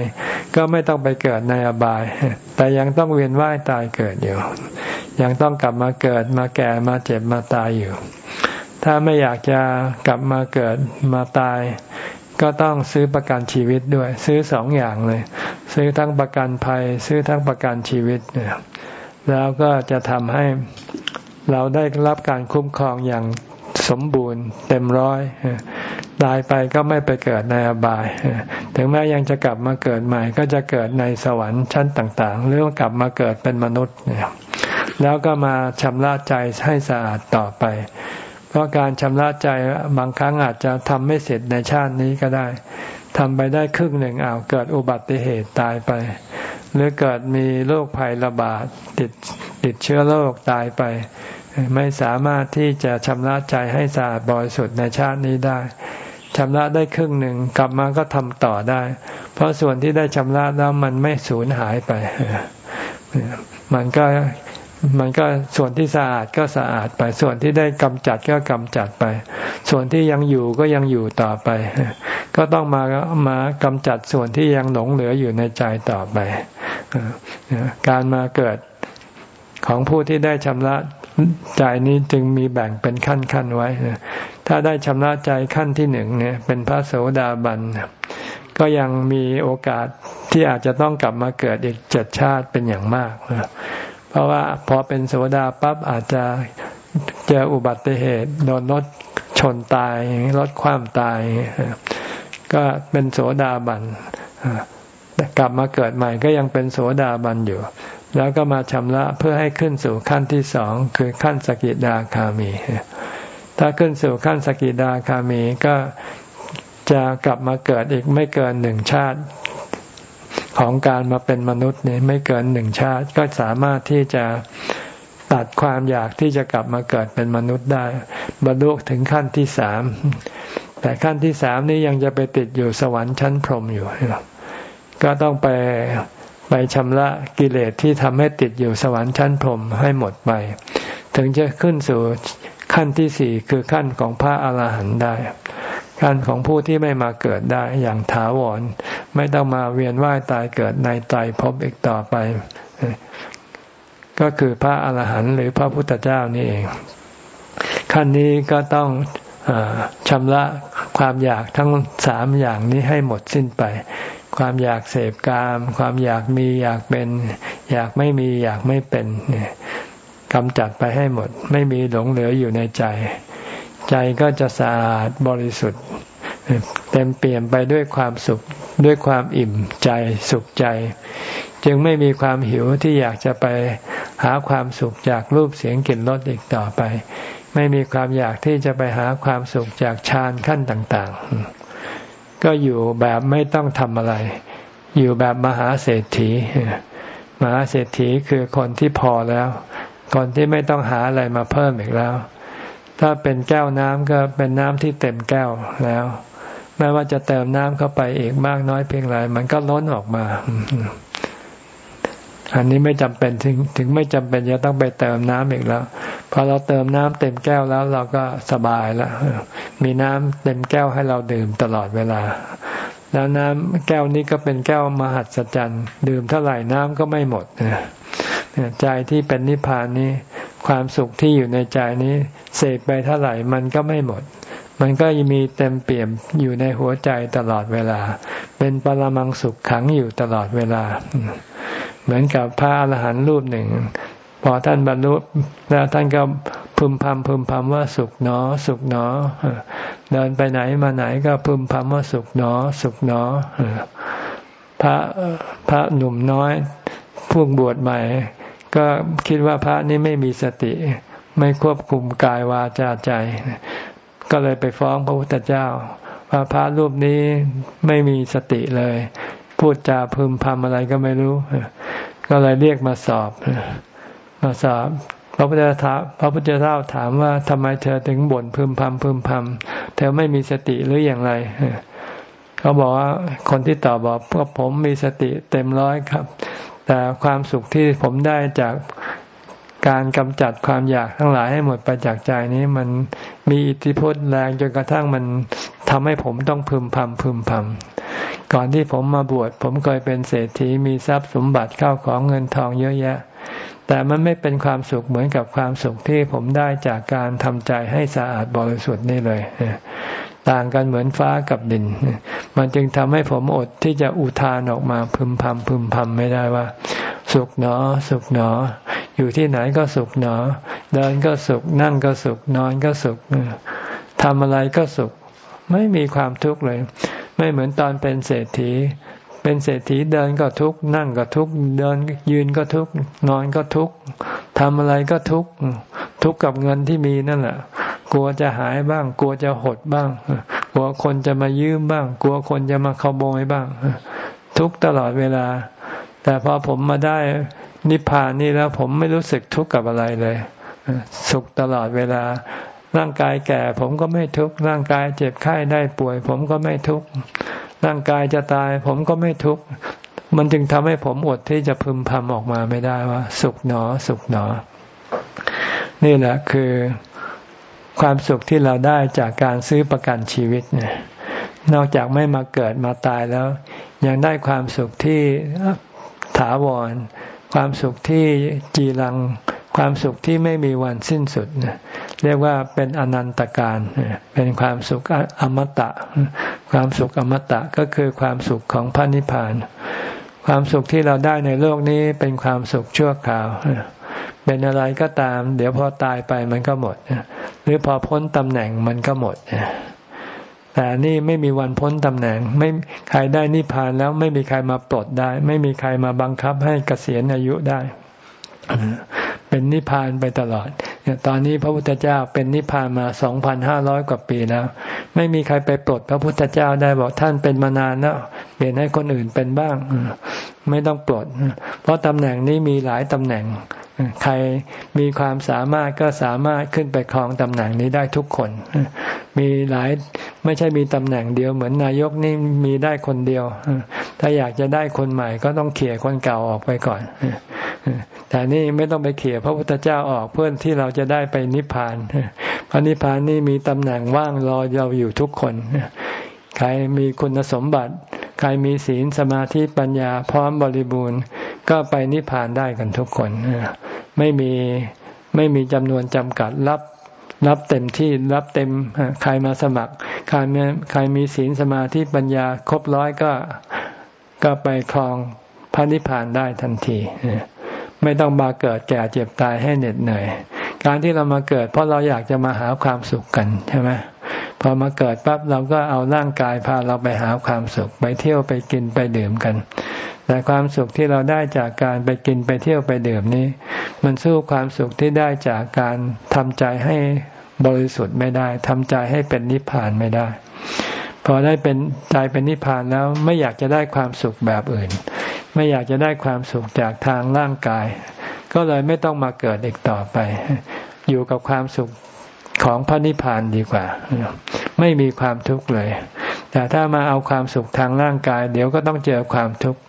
ก็ไม่ต้องไปเกิดในอบาย แต่ยังต้องเวียนว่ายตายเกิดอยู่ ยังต้องกลับมาเกิดมาแก่มาเจ็บมาตายอยู่ ถ้าไม่อยากจะกลับมาเกิดมาตายก็ต้องซื้อประกันชีวิตด้วย ซื้อสองอย่างเลย ซื้อทั้งประกันภัย ซื้อทั้งประกันชีวิตเนี่ยแล้วก็จะทำให้ เราได้รับการคุ้มครองอย่างสมบูรณ์ เต็มร้อยตายไปก็ไม่ไปเกิดในอบาย ถึงแม้ยังจะกลับมาเกิดใหม่ ก็จะเกิดในสวรรค์ชั้นต่างๆ หรือว่ากลับมาเกิดเป็นมนุษย์แล้วก็มาชำระใจให้สะอาดต่อไป เพราะการชำระใจบางครั้งอาจจะทำไม่เสร็จในชาตินี้ก็ได้ทำไปได้ครึ่งหนึ่งอาเกิดอุบัติเหตุตายไป หรือเกิดมีโรคภัยระบาดติดติดเชื้อโรคตายไป ไม่สามารถที่จะชำระใจให้สะอาดบริสุทธิ์ในชาตินี้ได้ชำระได้ครึ่งหนึ่งกลับมาก็ทำต่อได้ เพราะส่วนที่ได้ชำระแล้วมันไม่สูญหายไป มันก็ มันก็ส่วนที่สะอาดก็สะอาดไป ส่วนที่ได้กำจัดก็กำจัดไป ส่วนที่ยังอยู่ก็ยังอยู่ต่อไป ก็ต้องมามากำจัดส่วนที่ยังหลงเหลืออยู่ในใจต่อไป การมาเกิดของผู้ที่ได้ชำระใจนี้จึงมีแบ่งเป็นขั้นขั้นไว้ ถ้าได้ชำระใจขั้นที่หนึ่งเนี่ย เป็นพระโสดาบัน ก็ยังมีโอกาสที่อาจจะต้องกลับมาเกิดอีกเจ็ดชาติเป็นอย่างมาก เพราะว่าพอเป็นโสดาปั๊บอาจจะเจออุบัติเหตุโดนรถชนตายรถคว่ำตาย ก็เป็นโสดาบันกลับมาเกิดใหม่ก็ยังเป็นโสดาบันอยู่ แล้วก็มาชำระเพื่อให้ขึ้นสู่ขั้นที่สองคือขั้นสกิดาคามี ถ้าขึ้นสู่ขั้นสกิดาคามีก็จะกลับมาเกิดอีกไม่เกินหนึ่งชาติ ของการมาเป็นมนุษย์นี่ไม่เกินหนึ่งชาติก็สามารถที่จะตัดความอยากที่จะกลับมาเกิดเป็นมนุษย์ได้บรรลุถึงขั้นที่สามแต่ขั้นที่สามนี้ยังจะไปติดอยู่สวรรค์ชั้นพรหมอยู่ก็ต้องไปไปชำระกิเลสที่ทำให้ติดอยู่สวรรค์ชั้นพรหมให้หมดไป ถึงจะขึ้นสู่ขั้นที่สี่คือขั้นของพระอาหารหันต์ได้ ขั้นของผู้ที่ไม่มาเกิดได้อย่างถาวร ไม่ต้องมาเวียนว่ายตายเกิดในตายภพอีกต่อไป ก็คือพระอาหารหันต์หรือพระพุทธเจ้านี่เอง ขั้นนี้ก็ต้องอชำระความอยากทั้งสามอย่างนี้ให้หมดสิ้นไป ความอยากเสพกาม ความอยากมีอยากเป็น อยากไม่มีอยากไม่เป็นเนี่ยกำจัดไปให้หมด ไม่มีหลงเหลืออยู่ในใจ ใจก็จะสะอาดบริสุทธิ์เต็มเปี่ยมไปด้วยความสุขด้วยความอิ่มใจสุขใจ จึงไม่มีความหิวที่อยากจะไปหาความสุขจากรูปเสียงกลิ่นรสอีกต่อไป ไม่มีความอยากที่จะไปหาความสุขจากฌานขั้นต่าง ๆ ก็อยู่แบบไม่ต้องทำอะไร อยู่แบบมหาเศรษฐี มหาเศรษฐีคือคนที่พอแล้ว คนที่ไม่ต้องหาอะไรมาเพิ่มอีกแล้ว ถ้าเป็นแก้วน้ำก็เป็นน้ำที่เต็มแก้วแล้วไม่ว่าจะเติมน้ำเข้าไปอีกมากน้อยเพียงไรมันก็ล้นออกมา อันนี้ไม่จำเป็นถึงถึงไม่จำเป็นจะต้องไปเติมน้ำอีกแล้วพอเราเติมน้ำเต็มแก้วแล้วเราก็สบายแล้วมีน้ำเต็มแก้วให้เราดื่มตลอดเวลา แล้วน้ำแก้วนี้ก็เป็นแก้วมหัศจรรย์ ดื่มเท่าไหร่น้ำก็ไม่หมดใจที่เป็นนิพพานนี้ ความสุขที่อยู่ในใจนี้เสพไปเท่าไหร่มันก็ไม่หมด มันก็ยังมีเต็มเปี่ยมอยู่ในหัวใจตลอดเวลา เป็นปรมังสุขขังอยู่ตลอดเวลา เหมือนกับพระอรหันต์รูปหนึ่ง พอท่านบรรลุแล้วท่านก็พึมพำพึมพำว่าสุขหนอ สุขหนอ เดินไปไหนมาไหนก็พึมพำว่าสุขหนอ สุขหนอพระพระหนุ่มน้อยพวกบวชใหม่ ก็คิดว่าพระนี้ไม่มีสติ ไม่ควบคุมกายวาจาใจ ก็เลยไปฟ้องพระพุทธเจ้า ว่าพระรูปนี้ไม่มีสติเลย พูดจาพึมพำอะไรก็ไม่รู้ ก็เลยเรียกมาสอบ มาสอบพระพุทธเจ้าพระพุทธเจ้าถามว่าทำไมเธอถึงบ่นพึมพำพึมพำเธอไม่มีสติหรืออย่างไร เขาบอกว่าคนที่ตอบบอกว่าผมมีสติเต็มร้อยครับ แต่ความสุขที่ผมได้จากการกำจัดความอยากทั้งหลายให้หมดไปจากใจนี้มันมีอิทธิพลแรงจนกระทั่งมันทำให้ผมต้องพึมพำพึมพำก่อนที่ผมมาบวชผมเคยเป็นเศรษฐีมีทรัพย์สมบัติเข้าของเงินทองเยอะแยะ แต่มันไม่เป็นความสุขเหมือนกับความสุขที่ผมได้จากการทำใจให้สะอาดบริสุทธิ์นี่เลย ต่างกันเหมือนฟ้ากับดิน มันจึงทำให้ผมอดที่จะอุทานออกมาพึมพำพึมพำไม่ได้ว่า สุขหนอ สุขหนอ อยู่ที่ไหนก็สุขหนอ เดินก็สุข นั่งก็สุข นอนก็สุขทำอะไรก็สุข ไม่มีความทุกข์เลย ไม่เหมือนตอนเป็นเศรษฐี เป็นเศรษฐีเดินก็ทุกข์นั่งก็ทุกข์เดินยืนก็ทุกข์นอนก็ทุกข์ทำอะไรก็ทุกข์ทุกข์กับเงินที่มีนั่นแหละ กลัวจะหายบ้าง กลัวจะหดบ้าง กลัวคนจะมายืมบ้าง กลัวคนจะมาขโมยบ้าง ทุกตลอดเวลา แต่พอผมมาได้นิพพานนี่แล้วผมไม่รู้สึกทุกข์กับอะไรเลย สุขตลอดเวลา ร่างกายแก่ผมก็ไม่ทุกข์ ร่างกายเจ็บไข้ได้ป่วย ผมก็ไม่ทุกข์ ร่างกายจะตาย ผมก็ไม่ทุกข์ มันจึงทำให้ผมอดที่จะพึมพำออกมาไม่ได้ว่า สุขหนอ สุขหนอ นี่แหละคือ ความสุขที่เราได้จากการซื้อประกันชีวิตเนี่ยนอกจากไม่มาเกิดมาตายแล้ว ยังได้ความสุขที่ถาวร ความสุขที่จีรัง ความสุขที่ไม่มีวันสิ้นสุด เรียกว่าเป็นอนันตการเป็นความสุขอมตะ ความสุขอมตะก็คือความสุขของพระนิพพาน ความสุขที่เราได้ในโลกนี้เป็นความสุขชั่วคราว เป็นอะไรก็ตาม เดี๋ยวพอตายไปมันก็หมด หรือพอพ้นตำแหน่งมันก็หมดแต่นี่ไม่มีวันพ้นตำแหน่ง ไม่ใครได้นิพพานแล้วไม่มีใครมาปลดได้ ไม่มีใครมาบังคับให้เกษียณอายุได้ เป็นนิพพานไปตลอดตอนนี้พระพุทธเจ้าเป็นนิพพานมาสองพันห้าร้อยกว่าปีแล้ว ไม่มีใครไปปลดพระพุทธเจ้าได้บอกท่านเป็นมานานแล้วเปลี่ยนให้คนอื่นเป็นบ้าง ไม่ต้องปลด เพราะตำแหน่งนี้มีหลายตำแหน่ง ใครมีความสามารถก็สามารถขึ้นไปครองตำแหน่งนี้ได้ทุกคน มีหลายไม่ใช่มีตำแหน่งเดียวเหมือนนายกนี่มีได้คนเดียว ถ้าอยากจะได้คนใหม่ก็ต้องเขี่ยคนเก่าออกไปก่อน แต่นี่ไม่ต้องไปเขี่ยพระพุทธเจ้าออกเพื่อที่เราจะได้ไปนิพพานเพราะนิพพานนี่มีตำแหน่งว่างรอเราอยู่ทุกคน ใครมีคุณสมบัติ ใครมีศีลสมาธิปัญญาพร้อมบริบูรณ์ ก็ไปนิพพานได้กันทุกคนไม่มีไม่มีจำนวนจำกัดรับรับเต็มที่รับเต็มใครมาสมัคร ใครมีใครมีศีลสมาธิปัญญาครบร้อยก็ก็ไปครองพระนิพพานได้ทันที ไม่ต้องมาเกิดแก่เจ็บตายให้เหน็ดเหนื่อย การที่เรามาเกิด เพราะเราอยากจะมาหาความสุขกันใช่ไหม พอมาเกิดปั๊บเราก็เอาร่างกายพาเราไปหาความสุข ไปเที่ยวไปกินไปดื่มกัน แต่ความสุขที่เราได้จากการไปกินไปเที่ยวไปดื่มนี้ มันสู้ความสุขที่ได้จากการทำใจให้บริสุทธิ์ไม่ได้ทำใจให้เป็นนิพพานไม่ได้ พอได้เป็นใจเป็นนิพพานแล้วไม่อยากจะได้ความสุขแบบอื่น ไม่อยากจะได้ความสุขจากทางร่างกาย ก็เลยไม่ต้องมาเกิดอีกต่อไป อยู่กับความสุข ของพระนิพพานดีกว่า ไม่มีความทุกข์เลย แต่ถ้ามาเอาความสุขทางร่างกาย เดี๋ยวก็ต้องเจอความทุกข์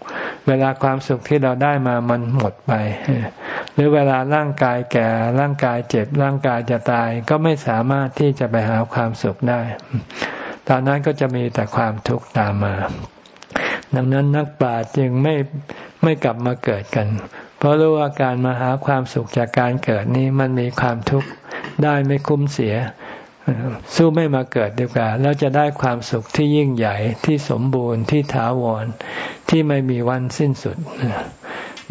เวลาความสุขที่เราได้มามันหมดไป หรือเวลาร่างกายแก่ร่างกายเจ็บร่างกายจะตายก็ไม่สามารถที่จะไปหาความสุขได้ ตอนนั้นก็จะมีแต่ความทุกข์ตามมา ดังนั้นนักปราชญ์จึงไม่ไม่กลับมาเกิดกัน ราะรู้ว่าการมาหาความสุขจากการเกิดนี้มันมีความทุกข์ได้ไม่คุ้มเสีย สู้ไม่มาเกิดดีกว่าแล้วจะได้ความสุขที่ยิ่งใหญ่ที่สมบูรณ์ที่ถาวรที่ไม่มีวันสิ้นสุด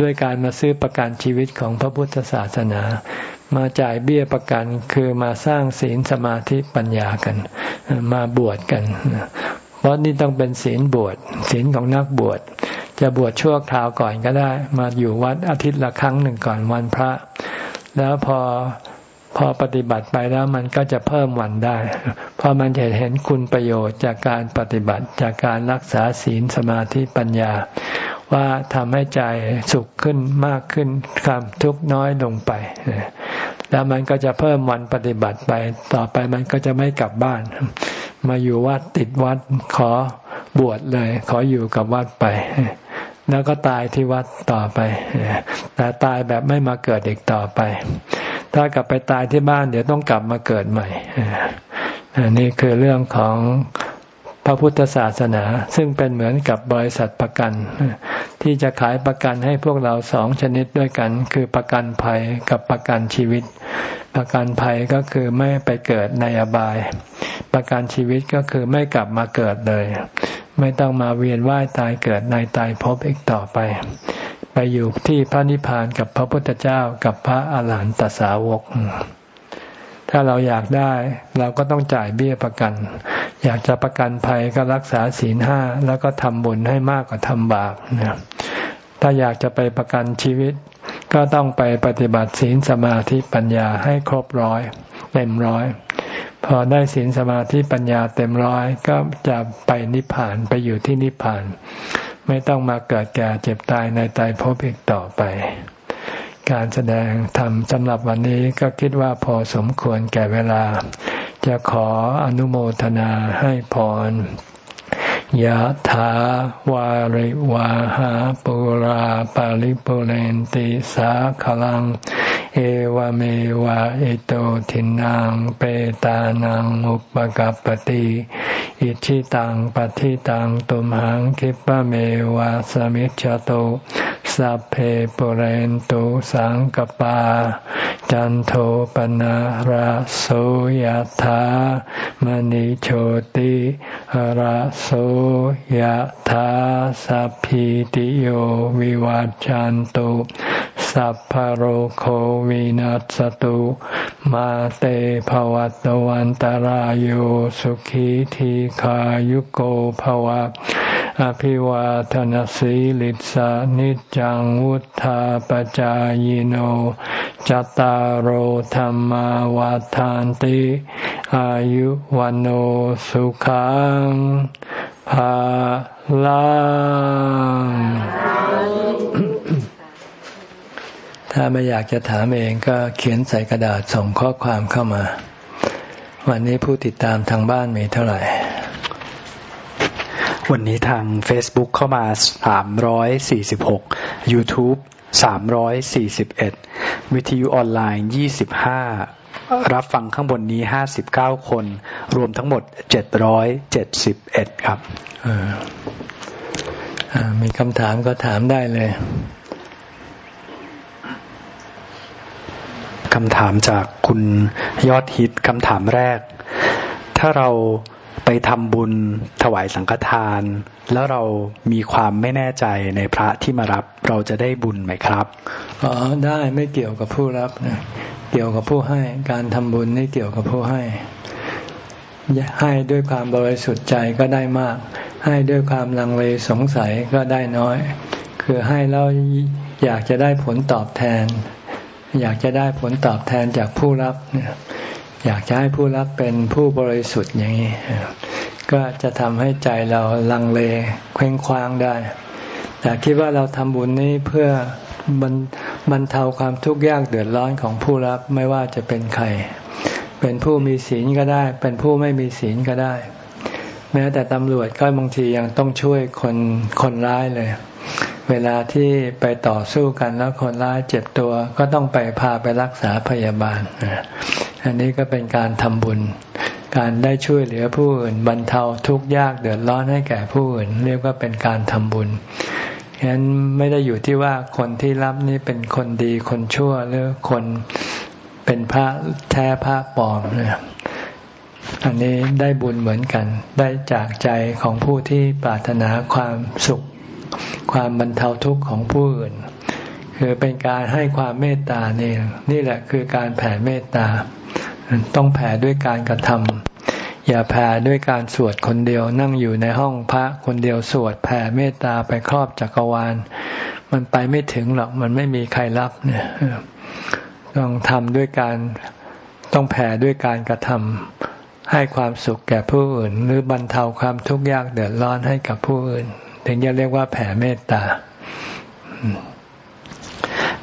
ด้วยการมาซื้อประกันชีวิตของพระพุทธศาสนา มาจ่ายเบี้ยประกันคือมาสร้างศีลสมาธิปัญญากัน มาบวชกัน เพราะนี่ต้องเป็นศีลบวชศีลของนักบวช จะบวชชั่วคราวก่อนก็ได้ มาอยู่วัดอาทิตย์ละครั้งหนึ่งก่อนวันพระ แล้วพอพอปฏิบัติไปแล้วมันก็จะเพิ่มวันได้ เพราะมันจะเห็นคุณประโยชน์จากการปฏิบัติจากการรักษาศีลสมาธิปัญญา ว่าทำให้ใจสุขขึ้นมากขึ้นความทุกข์น้อยลงไป แล้วมันก็จะเพิ่มวันปฏิบัติไป ต่อไปมันก็จะไม่กลับบ้าน มาอยู่วัดติดวัดขอบวชเลย ขออยู่กับวัดไป แล้วก็ตายที่วัดต่อไป แต่ตายแบบไม่มาเกิดอีกต่อไป ถ้ากลับไปตายที่บ้านเดี๋ยวต้องกลับมาเกิดใหม่อันนี้คือเรื่องของพระพุทธศาสนา ซึ่งเป็นเหมือนกับบริษัทประกัน ที่จะขายประกันให้พวกเราสองชนิดด้วยกัน คือประกันภัยกับประกันชีวิต ประกันภัยก็คือไม่ไปเกิดในอบาย ประกันชีวิตก็คือไม่กลับมาเกิดเลย ไม่ต้องมาเวียนว่ายตายเกิดในตายพบอีกต่อไป ไปอยู่ที่พระนิพพานกับพระพุทธเจ้ากับพระอาหารหันตสาวก ถ้าเราอยากได้ เราก็ต้องจ่ายเบี้ยประกัน อยากจะประกันภัยก็รักษาศีลห้าแล้วก็ทำบุญให้มากกว่าทำบาปนะถ้าอยากจะไปประกันชีวิต ก็ต้องไปปฏิบัติศีลสมาธิปัญญาให้ครบร้อยเต็มร้อย พอได้ศีลสมาธิปัญญาเต็มร้อยก็จะไปนิพพานไปอยู่ที่นิพพาน ไม่ต้องมาเกิดแก่เจ็บตายในตายพบอีกต่อไป การแสดงธรรมสำหรับวันนี้ก็คิดว่าพอสมควรแก่เวลา จะขออนุโมทนาให้พรยะถาวาริวาหาปุราปาริปุเรนติสาขลัง เอวเมวะอิโตทินังเปตานังอุปกัปติอิชิตังปฏิตังตุมหังคิปะเมวะสมิจจโต สัพเพปเรนตุสังกปา จันโทปนะระโสยธามณิโชติระโสยธาสัพพิติโยวิวัจจันตุสัพพโรโควินัสตุ มาเตภวัตวันตารโยสุขีทีขายุโกภวะ อภิวาทนสีลิสานิจังวุธาปจายโนจตารโหธรรมวาทานติ อายุวันโอสุขังภาลังถ้าไม่อยากจะถามเองก็เขียนใส่กระดาษส่งข้อความเข้ามา วันนี้ผู้ติดตามทางบ้านมีเท่าไหร่ วันนี้ทาง Facebook เข้ามา 346 YouTube 341 วิทยุออนไลน์ 25 รับฟังข้างบนนี้ 59 คน รวมทั้งหมด 771 ครับมีคำถามก็ถามได้เลยคำถามจากคุณยอดฮิตคำถามแรก ถ้าเรา ไปทำบุญถวายสังฆทาน แล้วเรามีความไม่แน่ใจในพระที่มารับเราจะได้บุญไหมครับอ๋อได้ไม่เกี่ยวกับผู้รับนะเกี่ยวกับผู้ให้การทำบุญนี่เกี่ยวกับผู้ให้ ให้ด้วยความบริสุทธิ์ใจก็ได้มาก ให้ด้วยความลังเลสงสัยก็ได้น้อย คือให้แล้วอยากจะได้ผลตอบแทน อยากจะได้ผลตอบแทนจากผู้รับเนี่ย อยากจะให้ผู้รับเป็นผู้บริสุทธิ์อย่างนี้ ก็จะทำให้ใจเราลังเลเคว้งคว้างได้ แต่คิดว่าเราทำบุญนี้เพื่อบรรบรรเทาความทุกข์ยากเดือดร้อนของผู้รับไม่ว่าจะเป็นใคร เป็นผู้มีศีลก็ได้ เป็นผู้ไม่มีศีลก็ได้ แม้แต่ตำรวจก็บางทียังต้องช่วยคนคนร้ายเลย เวลาที่ไปต่อสู้กันแล้วคนร้ายเจ็บตัวก็ต้องไปพาไปรักษาพยาบาล อันนี้ก็เป็นการทำบุญ การได้ช่วยเหลือผู้อื่นบรรเทาทุกข์ยากเดือดร้อนให้แก่ผู้อื่น เรียกว่าเป็นการทำบุญฉะนั้นไม่ได้อยู่ที่ว่าคนที่รับนี่เป็นคนดีคนชั่วหรือคนเป็นพระแท้พระปลอมนะอันนี้ได้บุญเหมือนกัน ได้จากใจของผู้ที่ปรารถนาความสุข ความบรรเทาทุกข์ของผู้อื่น คือเป็นการให้ความเมตตานี่นี่แหละคือการแผ่เมตตา ต้องแผ่ด้วยการกระทำอย่าแผ่ด้วยการสวดคนเดียวนั่งอยู่ในห้องพระคนเดียวสวดแผ่เมตตาไปครอบจักรวาล มันไปไม่ถึงหรอกมันไม่มีใครรับเนี่ยต้องทำด้วยการต้องแผ่ด้วยการกระทำให้ความสุขแก่ผู้อื่น หรือบรรเทาความทุกข์ยากเดือดร้อนให้กับผู้อื่น ถึงจะเรียกว่าแผ่เมตตา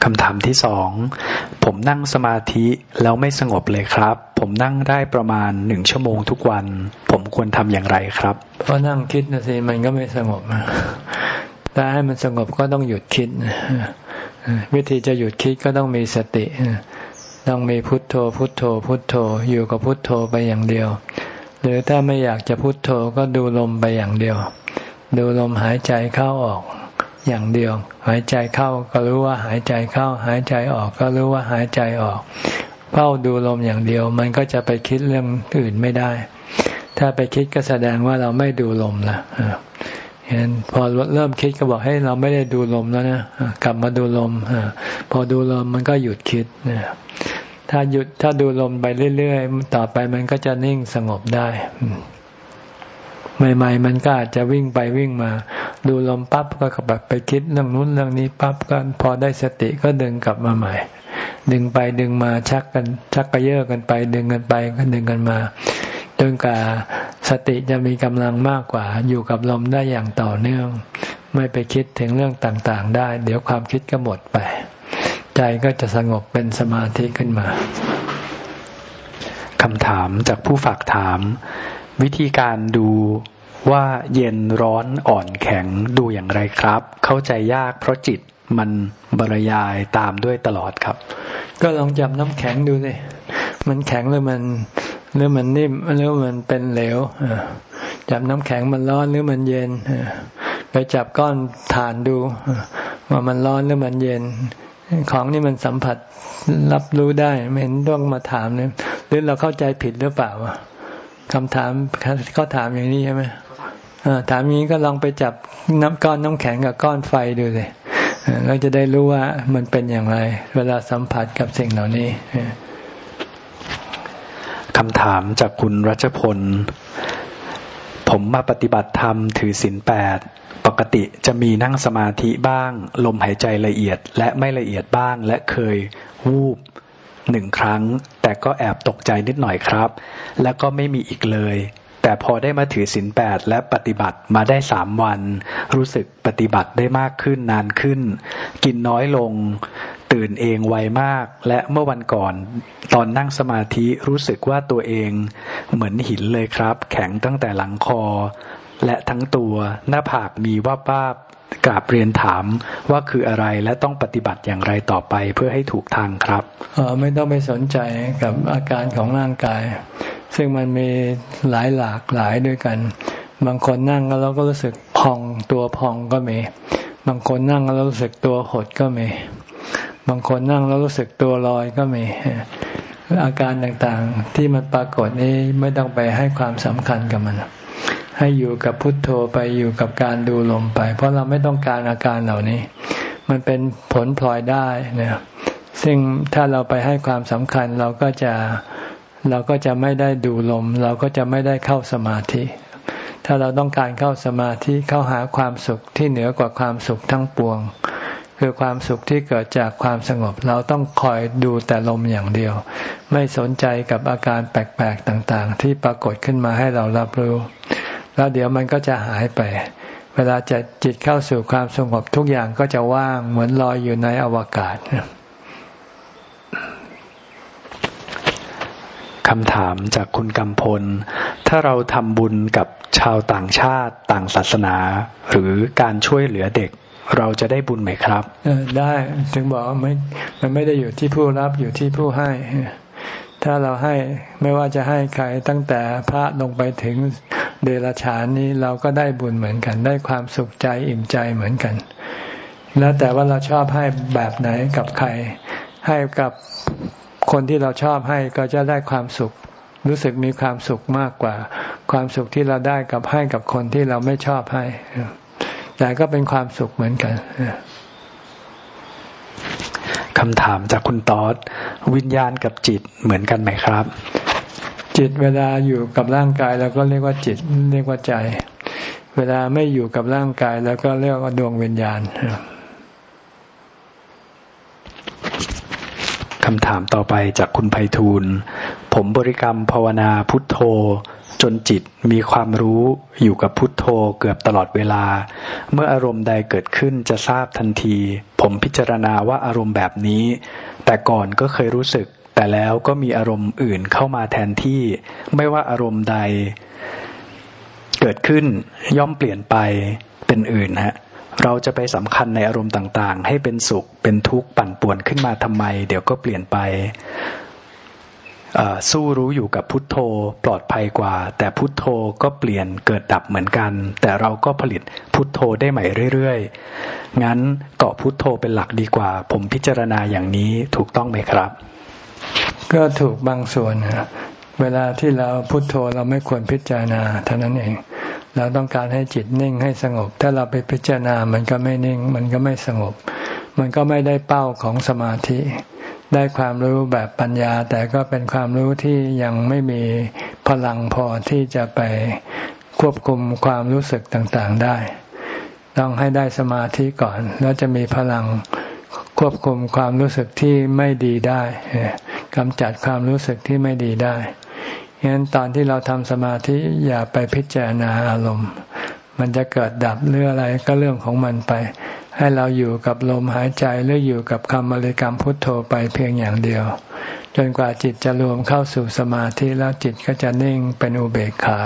คำถามที่สองผมนั่งสมาธิแล้วไม่สงบเลยครับ ผมนั่งได้ประมาณหนึ่งชั่วโมงทุกวัน ผมควรทำอย่างไรครับเพราะนั่งคิดนะสิมันก็ไม่สงบถ้าให้มันสงบก็ต้องหยุดคิดวิธีจะหยุดคิดก็ต้องมีสติต้องมีพุทโธ พุทโธ พุทโธ อยู่กับพุทโธไปอย่างเดียว หรือถ้าไม่อยากจะพุทโธก็ดูลมไปอย่างเดียว ดูลมหายใจเข้าออก อย่างเดียว หายใจเข้าก็รู้ว่าหายใจเข้า หายใจออกก็รู้ว่าหายใจออกเฝ้าดูลมอย่างเดียว มันก็จะไปคิดเรื่องอื่นไม่ได้ ถ้าไปคิดก็แสดงว่าเราไม่ดูลมละเห็นพอเริ่มคิดก็บอกให้เราไม่ได้ดูลมแล้วนะกลับมาดูลมพอดูลมมันก็หยุดคิดถ้าหยุดถ้าดูลมไปเรื่อยๆต่อไปมันก็จะนิ่งสงบได้ ใหม่ ๆ มันก็อาจจะวิ่งไปวิ่งมา ดูลมปั๊บก็แบบไปคิดเรื่องนู้นเรื่องนี้ปั๊บก็พอได้สติก็ดึงกลับมาใหม่ ดึงไปดึงมาชักกัน ชักกระเยาะกันไป ดึงกันไปก็ดึงกันมาจนกว่าสติจะมีกำลังมากกว่า อยู่กับลมได้อย่างต่อเนื่อง ไม่ไปคิดถึงเรื่องต่างๆ ได้ เดี๋ยวความคิดก็หมดไป ใจก็จะสงบเป็นสมาธิขึ้นมาคำถามจากผู้ฝากถาม วิธีการดูว่าเย็นร้อนอ่อนแข็งดูอย่างไรครับ เข้าใจยากเพราะจิตมันบรยายตามด้วยตลอดครับ ก็ลองจับน้ำแข็งดูสิมันแข็งหรือมันหรือมันนิ่มหรือมันเป็นเหลวจับน้ำแข็งมันร้อนหรือมันเย็นไปจับก้อนฐานดู ว่ามันร้อนหรือมันเย็น ของนี่มันสัมผัสรับรู้ได้ไม่เห็นต้องมาถามเนี่ยหรือเราเข้าใจผิดหรือเปล่า คำถามเขาถามอย่างนี้ใช่ไหมถามอย่างนี้ก็ลองไปจับน้ำก้อนน้ำแข็งกับก้อนไฟดูเลยเราจะได้รู้ว่ามันเป็นอย่างไร เวลาสัมผัสกับสิ่งเหล่านี้คำถามจากคุณรัชพล ผมมาปฏิบัติธรรมถือศีลแปดปกติจะมีนั่งสมาธิบ้าง ลมหายใจละเอียดและไม่ละเอียดบ้างและเคยวูบ หนึ่งครั้ง แต่ก็แอบตกใจนิดหน่อยครับ แล้วก็ไม่มีอีกเลย แต่พอได้มาถือศีลแปดและปฏิบัติมาได้สามวัน รู้สึกปฏิบัติได้มากขึ้นนานขึ้น กินน้อยลง ตื่นเองไวมาก และเมื่อวันก่อน ตอนนั่งสมาธิรู้สึกว่าตัวเองเหมือนหินเลยครับ แข็งตั้งแต่หลังคอ และทั้งตัวหน้าผากมีว่าป้า กราบเรียนถามว่าคืออะไรและต้องปฏิบัติอย่างไรต่อไปเพื่อให้ถูกทางครับเออไม่ต้องไปสนใจกับอาการของร่างกาย ซึ่งมันมีหลายหลากหลายด้วยกัน บางคนนั่งแล้วเราก็รู้สึกพองตัวพองก็มี บางคนนั่งแล้วรู้สึกตัวหดก็มี บางคนนั่งแล้วรู้สึกตัวลอยก็มีอาการต่างๆที่มันปรากฏนี้ไม่ต้องไปให้ความสำคัญกับมัน ให้อยู่กับพุทโธไปอยู่กับการดูลมไป เพราะเราไม่ต้องการอาการเหล่านี้ มันเป็นผลพลอยได้เนี่ยซึ่งถ้าเราไปให้ความสำคัญเราก็จะเราก็จะไม่ได้ดูลม เราก็จะไม่ได้เข้าสมาธิ ถ้าเราต้องการเข้าสมาธิเข้าหาความสุขที่เหนือกว่าความสุขทั้งปวง คือความสุขที่เกิดจากความสงบ เราต้องคอยดูแต่ลมอย่างเดียว ไม่สนใจกับอาการแปลกๆต่างๆ ที่ปรากฏขึ้นมาให้เรารับรู้ แล้วเดี๋ยวมันก็จะหายไป เวลาจะจิตเข้าสู่ความสงบทุกอย่างก็จะว่างเหมือนลอยอยู่ในอวกาศคำถามจากคุณกำพล ถ้าเราทำบุญกับชาวต่างชาติต่างศาสนา หรือการช่วยเหลือเด็ก เราจะได้บุญไหมครับได้ถึงบอกไม่มันไม่ได้อยู่ที่ผู้รับอยู่ที่ผู้ให้ ถ้าเราให้ไม่ว่าจะให้ใครตั้งแต่พระลงไปถึง เดรัจฉานนี้เราก็ได้บุญเหมือนกัน ได้ความสุขใจอิ่มใจเหมือนกัน แล้วแต่ว่าเราชอบให้แบบไหนกับใคร ให้กับคนที่เราชอบให้ก็จะได้ความสุข รู้สึกมีความสุขมากกว่า ความสุขที่เราได้กับให้กับคนที่เราไม่ชอบให้ แต่ก็เป็นความสุขเหมือนกันคำถามจากคุณตอดวิญญาณกับจิตเหมือนกันไหมครับ จิตเวลาอยู่กับร่างกายเราก็เรียกว่าจิตเรียกว่าใจ เวลาไม่อยู่กับร่างกายแล้วก็เรียกว่าดวงวิญญาณคำถามต่อไปจากคุณไพฑูรย์ผมบริกรรมภาวนาพุทโธ จนจิตมีความรู้อยู่กับพุทโธเกือบตลอดเวลา เมื่ออารมณ์ใดเกิดขึ้นจะทราบทันที ผมพิจารณาว่าอารมณ์แบบนี้ แต่ก่อนก็เคยรู้สึก แต่แล้วก็มีอารมณ์อื่นเข้ามาแทนที่ไม่ว่าอารมณ์ใด เกิดขึ้นย่อมเปลี่ยนไปเป็นอื่นฮะเราจะไปสำคัญในอารมณ์ต่าง ๆ ให้เป็นสุขเป็นทุกข์ปั่นป่วนขึ้นมาทำไม เดี๋ยวก็เปลี่ยนไปสู้รู้อยู่กับพุทโธปลอดภัยกว่า แต่พุทโธก็เปลี่ยนเกิดดับเหมือนกัน แต่เราก็ผลิตพุทโธได้ใหม่เรื่อยๆ งั้นเกาะพุทโธเป็นหลักดีกว่า ผมพิจารณาอย่างนี้ถูกต้องไหมครับ ก็ถูกบางส่วนเวลาที่เราพุทโธเราไม่ควรพิจารณาเท่านั้นเอง เราต้องการให้จิตนิ่งให้สงบ ถ้าเราไปพิจารณามันก็ไม่นิ่ง มันก็ไม่สงบ มันก็ไม่ได้เป้าของสมาธิ ได้ความรู้แบบปัญญา แต่ก็เป็นความรู้ที่ยังไม่มีพลังพอที่จะไปควบคุมความรู้สึกต่างๆได้ ต้องให้ได้สมาธิก่อน แล้วจะมีพลัง ควบคุมความรู้สึกที่ไม่ดีได้กำจัดความรู้สึกที่ไม่ดีได้ฉะนั้นตอนที่เราทำสมาธิอย่าไปพิจารณาอารมณ์ มันจะเกิดดับเรื่องอะไรก็เรื่องของมันไป ให้เราอยู่กับลมหายใจหรืออยู่กับคำบริกรรมพุทโธไปเพียงอย่างเดียว จนกว่าจิตจะรวมเข้าสู่สมาธิแล้วจิตก็จะนิ่งเป็นอุเบกขา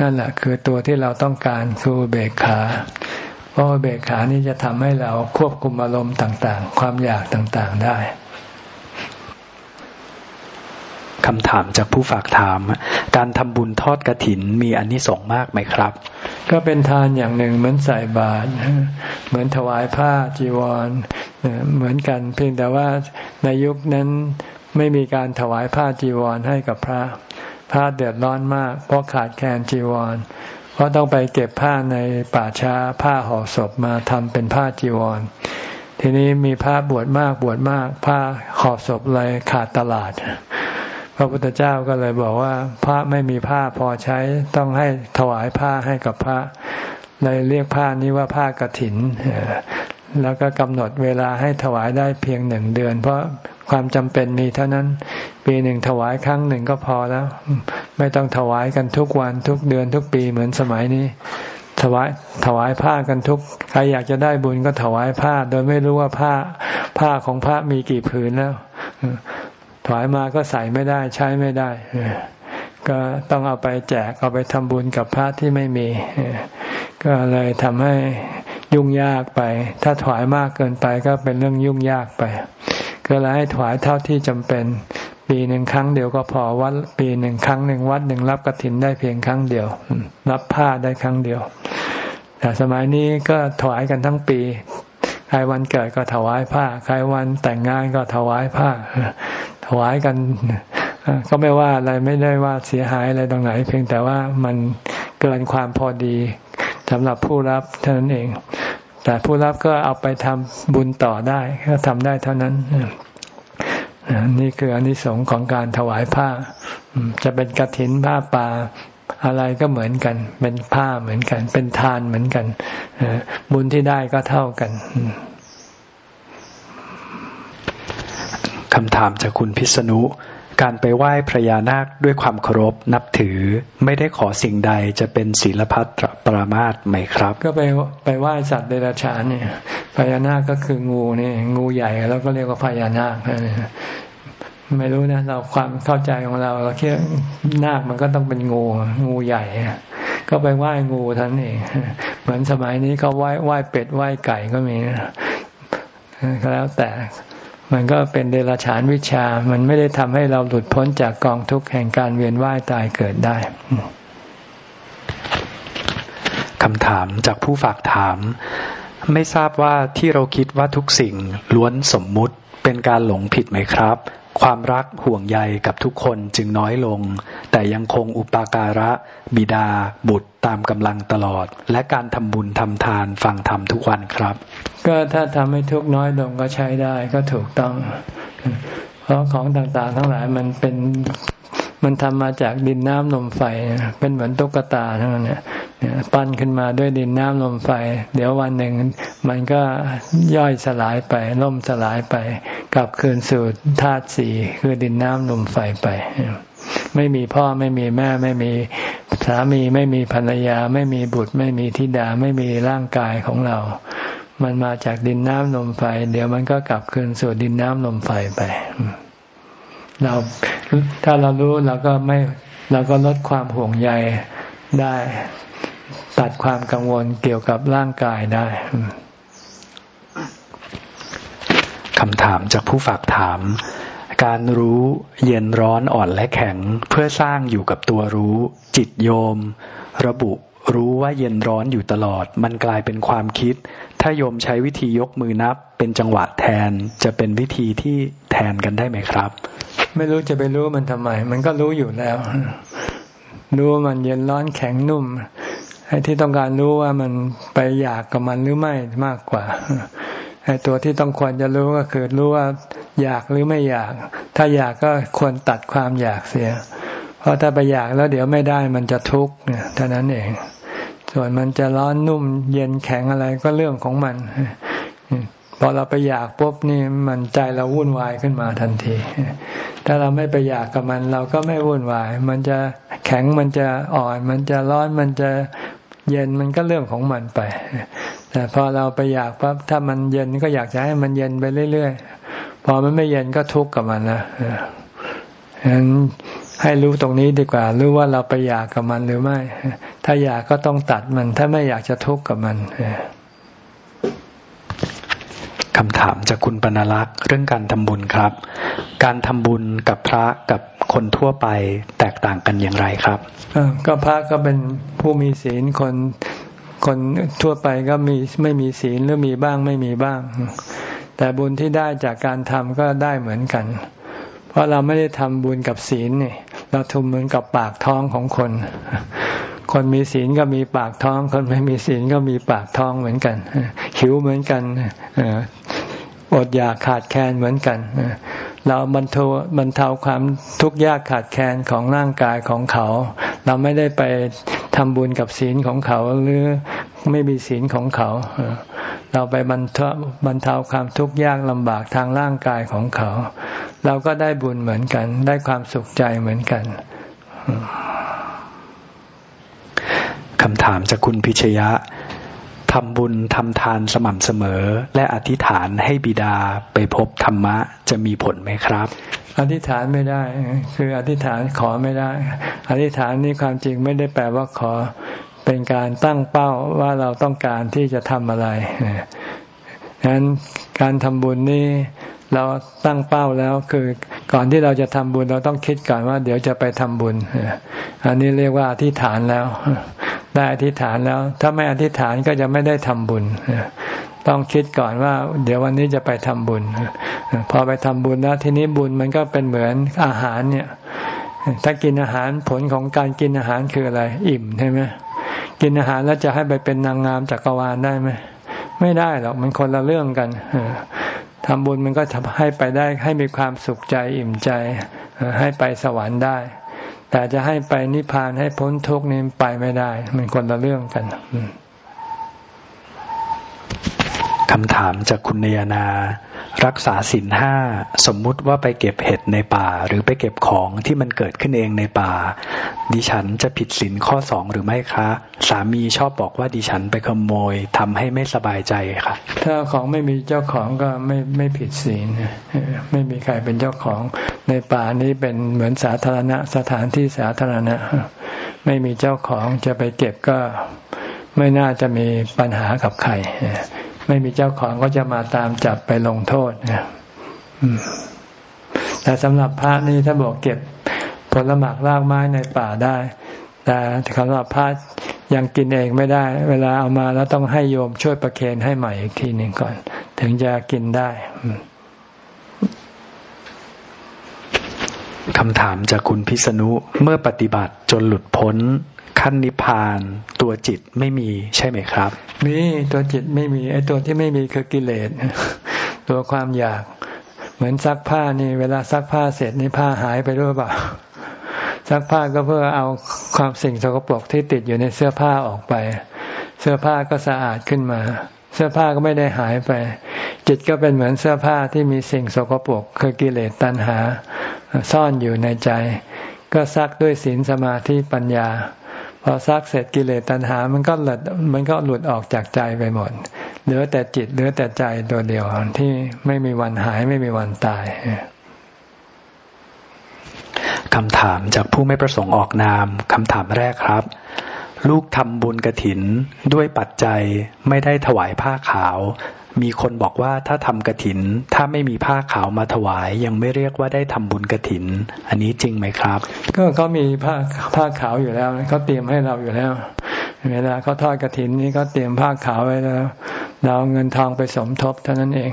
นั่นแหละคือตัวที่เราต้องการคืออุเบกขา เพราะอุเบกขานี้จะทำให้เราควบคุมอารมณ์ต่าง ๆ ความอยากต่างๆได้คำถามจากผู้ฝากถาม การทำบุญทอดกระถินมีอนนิสงส์มากไหมครับ ก็เป็นทานอย่างหนึ่งเหมือนใส่บาตรเหมือนถวายผ้าจีวร เหมือนกัน เพียงแต่ว่าในยุคนั้นไม่มีการถวายผ้าจีวรให้กับพระ พระเดือดร้อนมาก เพราะขาดแคลนจีวร เพราะต้องไปเก็บผ้าในป่าช้าผ้าห่อศพมาทำเป็นผ้าจีวร ทีนี้มีผ้าบวชมากบวชมาก ผ้าห่อศพเลยขาดตลาด พระพุทธเจ้าก็เลยบอกว่า พระไม่มีผ้าพอใช้ต้องให้ถวายผ้าให้กับพระเลยเรียกผ้านี้ว่าผ้ากรถินแล้วก็กำหนดเวลาให้ถวายได้เพียงหนึ่งเดือน เพราะ ความจำเป็นมีเท่านั้น ปีหนึ่งถวายครั้งหนึ่งก็พอแล้ว ไม่ต้องถวายกันทุกวันทุกเดือนทุกปีเหมือนสมัยนี้ถวายถวายผ้ากันทุกใครอยากจะได้บุญก็ถวายผ้า โดยไม่รู้ว่าผ้าผ้าของพระมีกี่ผืนแล้วถวายมาก็ใส่ไม่ได้ใช้ไม่ได้ ก็ต้องเอาไปแจกเอาไปทำบุญกับพระที่ไม่มี ก็เลยทำให้ยุ่งยากไป ถ้าถวายมากเกินไปก็เป็นเรื่องยุ่งยากไป ก็เลยให้ถวายเท่าที่จำเป็น ปีหนึ่งครั้งเดียวก็พอวัด ปีหนึ่งครั้งหนึ่งวัดหนึ่งรับกระถินได้เพียงครั้งเดียว รับผ้าได้ครั้งเดียว แต่สมัยนี้ก็ถวายกันทั้งปี ใครวันเกิดก็ถวายผ้า ใครวันแต่งงานก็ถวายผ้า ถวายกันก็ไม่ว่าอะไรไม่ได้ว่าเสียหายอะไรตรงไหน เพียงแต่ว่ามันเกินความพอดีสำหรับผู้รับเท่านั้นเอง แต่ผู้รับก็เอาไปทำบุญต่อได้ก็ทำได้เท่านั้นนี่คืออนนิสงส์ของการถวายผ้า จะเป็นกระถินผ้าป่าอะไรก็เหมือนกัน เป็นผ้าเหมือนกัน เป็นทานเหมือนกันบุญที่ได้ก็เท่ากันคำถามจากคุณพิษณุ การไปไหว้พระยานาคด้วยความเคารพนับถือ ไม่ได้ขอสิ่งใดจะเป็นศีลพัตปรามาตไหมครับ ก็ไปไปไหว้สัตว์เดรัจฉานเนี่ยพญานาคก็คืองูนี่งูใหญ่แล้วก็เรียกว่าพญานาคไม่รู้นะเราความเข้าใจของเราเราคิดนาคมันก็ต้องเป็นงูงูใหญ่ ก็ไปไหว้งูท่านเองเหมือนสมัยนี้เขาไหว้ไหว้เป็ดไหว้ไก่ก็มีก็แล้วแต่ มันก็เป็นเดรัจฉานวิชา มันไม่ได้ทำให้เราหลุดพ้นจากกองทุกข์แห่งการเวียนว่ายตายเกิดได้คำถามจากผู้ฝากถาม ไม่ทราบว่าที่เราคิดว่าทุกสิ่งล้วนสมมุติเป็นการหลงผิดไหมครับ ความรักห่วงใยกับทุกคนจึงน้อยลง แต่ยังคงอุปการะ บิดา บุตรตามกำลังตลอด และการทำบุญทำทานฟังธรรมทุกวันครับ ก็ถ้าทำให้ทุกน้อยลงก็ใช้ได้ก็ถูกต้อง เพราะของต่างๆ ทั้งหลายมันเป็น มันทำมาจากดินน้ำลมไฟ เป็นเหมือนตุ๊กตาทั้งนั้นเนี่ยปั้นขึ้นมาด้วยดินน้ำลมไฟ เดี๋ยววันหนึ่ง มันก็ย่อยสลายไปล่มสลายไปกลับคืนสู่ธาตุสี่คือดินน้ำลมไฟไป ไม่มีพ่อไม่มีแม่ไม่มีสามีไม่มีภรรยา ไม่มีบุตรไม่มีธิดาไม่มีร่างกายของเรา มันมาจากดินน้ำลมไฟ เดี๋ยวมันก็กลับคืนสู่ดินน้ำลมไฟไป เราถ้าเรารู้เราก็ไม่เราก็ลดความห่วงใยได้ ตัดความกังวลเกี่ยวกับร่างกายได้คำถามจากผู้ฝากถาม การรู้เย็นร้อนอ่อนและแข็ง เพื่อสร้างอยู่กับตัวรู้ จิตโยม ระบุ รู้ว่าเย็นร้อนอยู่ตลอด มันกลายเป็นความคิด ถ้าโยมใช้วิธียกมือนับ เป็นจังหวะแทนจะเป็นวิธีที่แทนกันได้ไหมครับ ไม่รู้จะไปรู้มันทำไม มันก็รู้อยู่แล้ว รู้ว่ามันเย็นร้อนแข็งนุ่มไอ้ที่ต้องการรู้ว่ามันไปอยากกับมันหรือไม่มากกว่าไอ้ตัวที่ต้องควรจะรู้ก็คือรู้ว่าอยากหรือไม่อยาก ถ้าอยากก็ควรตัดความอยากเสีย เพราะถ้าไปอยากแล้วเดี๋ยวไม่ได้มันจะทุกข์เนี่ยเท่านั้นเอง ส่วนมันจะร้อนนุ่มเย็นแข็งอะไรก็เรื่องของมันพอเราไปอยากปุ๊บนี่มันใจเราวุ่นวายขึ้นมาทันที ถ้าเราไม่ไปอยากกับมัน เราก็ไม่วุ่นวาย มันจะแข็งมันจะอ่อน มันจะร้อนมันจะเย็นมันก็เรื่องของมันไป แต่พอเราไปอยากปั๊บถ้ามันเย็นก็อยากจะให้มันเย็นไปเรื่อยๆ พอมันไม่เย็นก็ทุกข์กับมันนะฉะนั้น ให้รู้ตรงนี้ดีกว่า รู้ว่าเราไปอยากกับมันหรือไม่ ถ้าอยากก็ต้องตัดมัน ถ้าไม่อยากจะทุกข์กับมันคำถามจากคุณปนลักษ์เรื่องการทำบุญครับ การทำบุญกับพระกับคนทั่วไปแตกต่างกันอย่างไรครับก็พระก็เป็นผู้มีศีลคนคนทั่วไปก็มีไม่มีศีลหรือมีบ้างไม่มีบ้าง แต่บุญที่ได้จากการทำก็ได้เหมือนกัน เพราะเราไม่ได้ทำบุญกับศีลนี่เราทำเหมือนกับปากท้องของคน คนมีศีลก็มีปากท้อง คนไม่มีศีลก็มีปากท้องเหมือนกันหิวเหมือนกันอดอยากขาดแคลนเหมือนกันเราบรรเทาบรรเทาความทุกข์ยากขาดแคลนของร่างกายของเขา เราไม่ได้ไปทำบุญกับศีลของเขาหรือไม่มีศีลของเขา เราไปบรรเทาบรรเทาความทุกข์ยากลำบากทางร่างกายของเขา เราก็ได้บุญเหมือนกัน ได้ความสุขใจเหมือนกันคำถามจากคุณพิชยะทำบุญทำทานสม่ำเสมอ และอธิษฐานให้บิดาไปพบธรรมะจะมีผลไหมครับ อธิษฐานไม่ได้ คืออธิษฐานขอไม่ได้ อธิษฐานนี่ความจริงไม่ได้แปลว่าขอ เป็นการตั้งเป้าว่าเราต้องการที่จะทำอะไรดังนั้นการทำบุญนี่ เราตั้งเป้าแล้วคือก่อนที่เราจะทำบุญเราต้องคิดก่อนว่า เดี๋ยวจะไปทำบุญ อันนี้เรียกว่าอธิษฐานแล้ว ได้อธิษฐานแล้ว ถ้าไม่อธิษฐานก็จะไม่ได้ทำบุญต้องคิดก่อนว่า เดี๋ยววันนี้จะไปทำบุญ พอไปทำบุญแล้วทีนี้บุญมันก็เป็นเหมือนอาหารเนี่ย ถ้ากินอาหารผลของการกินอาหารคืออะไร อิ่มใช่ไหมกินอาหารแล้วจะให้ไปเป็นนางงามจักรวาลได้ไหมไม่ได้หรอกมันคนละเรื่องกัน ทำบุญมันก็ทำให้ไปได้ให้มีความสุขใจอิ่มใจ ให้ไปสวรรค์ได้ แต่จะให้ไปนิพพานให้พ้นทุกข์นี่ไปไม่ได้ มันคนละเรื่องกันคำถามจากคุณเนยนา รักษาศีลห้าสมมุติว่าไปเก็บเห็ดในป่า หรือไปเก็บของที่มันเกิดขึ้นเองในป่า ดิฉันจะผิดศีลข้อสองหรือไม่คะ สามีชอบบอกว่าดิฉันไปขโมยทำให้ไม่สบายใจค่ะ ถ้าของไม่มีเจ้าของก็ไม่ไม่ผิดศีลไม่มีใครเป็นเจ้าของในป่านี้เป็นเหมือนสาธารณะสถานที่สาธารณะ ไม่มีเจ้าของจะไปเก็บก็ไม่น่าจะมีปัญหากับใคร ไม่มีเจ้าของก็จะมาตามจับไปลงโทษนะแต่สำหรับพระนี่ถ้าบอกเก็บผลหมากรากไม้ในป่าได้ แต่สำหรับพระยังกินเองไม่ได้ เวลาเอามาแล้วต้องให้โยมช่วยประเคนให้ใหม่อีกทีหนึ่งก่อน ถึงจะกินได้คำถามจากคุณพิษณุเมื่อปฏิบัติจนหลุดพ้น ขั้นนิพพานตัวจิตไม่มีใช่ไหมครับมีตัวจิตไม่มีไอ้ตัวที่ไม่มีคือกิเลสตัวความอยาก เหมือนซักผ้านี่ เวลาซักผ้าเสร็จนี่ผ้าหายไปด้วยเปล่าซักผ้าก็เพื่อเอาความสิ่งสกปรกที่ติดอยู่ในเสื้อผ้าออกไป เสื้อผ้าก็สะอาดขึ้นมา เสื้อผ้าก็ไม่ได้หายไป จิตก็เป็นเหมือนเสื้อผ้าที่มีสิ่งสกปรกคือกิเลสตัณหา ซ่อนอยู่ในใจ ก็ซักด้วยศีลสมาธิปัญญา พอซักเสร็จกิเลสตัณหา มันก็หลุดมันก็หลุดออกจากใจไปหมดเหลือแต่จิตเหลือแต่ใจตัวเดียวที่ไม่มีวันหายไม่มีวันตายคำถามจากผู้ไม่ประสงค์ออกนามคำถามแรกครับ ลูกทำบุญกระถินด้วยปัจจัยไม่ได้ถวายผ้าขาว มีคนบอกว่าถ้าทำกระถิน ถ้าไม่มีผ้าขาวมาถวาย ยังไม่เรียกว่าได้ทำบุญกระถิน อันนี้จริงไหมครับ ก็เขามีผ้าผ้าขาวอยู่แล้วเขาเตรียมให้เราอยู่แล้ว เวลาเขาทอดกระถินนี่เขาเตรียมผ้าขาวไว้แล้ว เราเอาเงินทองไปสมทบเท่านั้นเอง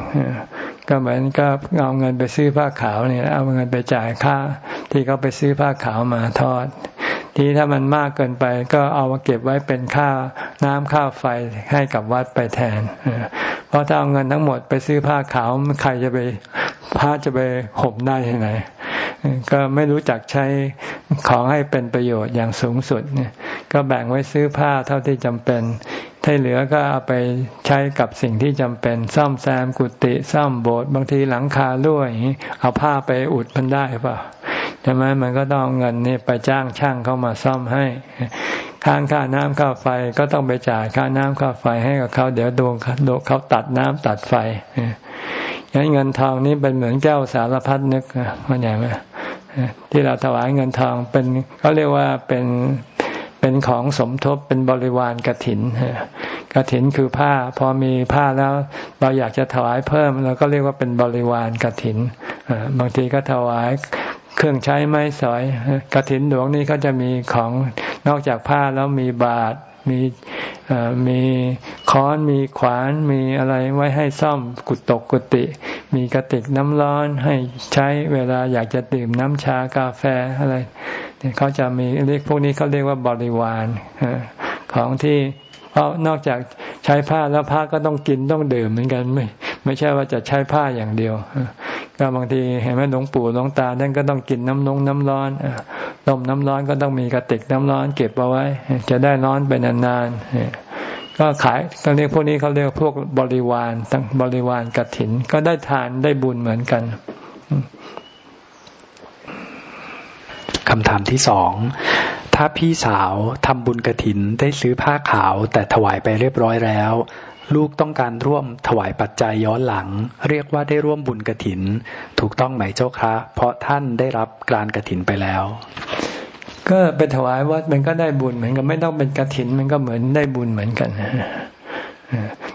ก็เหมือนก็เอาเงินไปซื้อผ้าขาวเนี่ยเอาเงินไปจ่ายค่า ที่เขาไปซื้อผ้าขาวมาทอด ทีถ้ามันมากเกินไปก็เอามาเก็บไว้เป็นค่าน้ำค่าไฟให้กับวัดไปแทน เพราะถ้าเอาเงินทั้งหมดไปซื้อผ้าขาวใครจะไปผ้าจะไปห่มได้ยังไงก็ไม่รู้จักใช้ของให้เป็นประโยชน์อย่างสูงสุดเนี่ยก็แบ่งไว้ซื้อผ้าเท่าที่จำเป็น ถ้าเหลือก็เอาไปใช้กับสิ่งที่จำเป็น ซ่อมแซมกุฏิซ่อมโบสถ์บางทีหลังคารั่วอย่างนี้เอาผ้าไปอุดมันได้เปล่า ใช่ไหมมันก็ต้องเอาเงินนี่ไปจ้างช่างเข้ามาซ่อมให้ ค้างค่าน้ำค่าไฟก็ต้องไปจ่ายค่าน้ำค่าไฟให้กับเขาเดี๋ยวดวงเขาตัดน้ำตัดไฟงั้นเงินทองนี่เป็นเหมือนแก้วสารพัดนึกมันอย่างไรที่เราถวายเงินทองเป็นเขาเรียกว่าเป็นเป็นของสมทบเป็นบริวารกระถินกระถินคือผ้า พอมีผ้าแล้วเราอยากจะถวายเพิ่มเราก็เรียกว่าเป็นบริวารกระถินบางทีก็ถวาย เครื่องใช้ไม้สอยกระถินหลวงนี่เขาจะมีของนอกจากผ้าแล้วมีบาทมีมีค้อนมีขวานมีอะไรไว้ให้ซ่อมกุดตกกุฏิมีกระติกน้ำร้อนให้ใช้เวลาอยากจะดื่มน้ำชากาแฟอะไรเขาจะมีเรียกพวกนี้เขาเรียกว่าบริวารของที่ เพราะนอกจากใช้ผ้าแล้วผ้าก็ต้องกินต้องดื่มเหมือนกันไม่ ไม่ใช่ว่าจะใช้ผ้าอย่างเดียวก็บางทีเห็นไหมหลวงปู่หลวงตาท่านก็ต้องกินน้ำนงน้ำร้อนต้มน้ำร้อนก็ต้องมีกระติกน้ำร้อนเก็บเอาไว้ จะได้ร้อนไปนานๆก็ขายก็เรียกพวกนี้เขาเรียกพวกบริวารตั้งบริวารกระถิน ก็ได้ทานได้บุญเหมือนกันคำถามที่สอง ถ้าพี่สาวทำบุญกระถินได้ซื้อผ้าขาวแต่ถวายไปเรียบร้อยแล้ว ลูกต้องการร่วมถวายปัจจัยย้อนหลัง เรียกว่าได้ร่วมบุญกระถิน ถูกต้องไหมเจ้าคะ เพราะท่านได้รับการกระถินไปแล้ว ก็ไปถวายวัดมันก็ได้บุญเหมือนกันไม่ต้องเป็นกระถินมันก็เหมือนได้บุญเหมือนกัน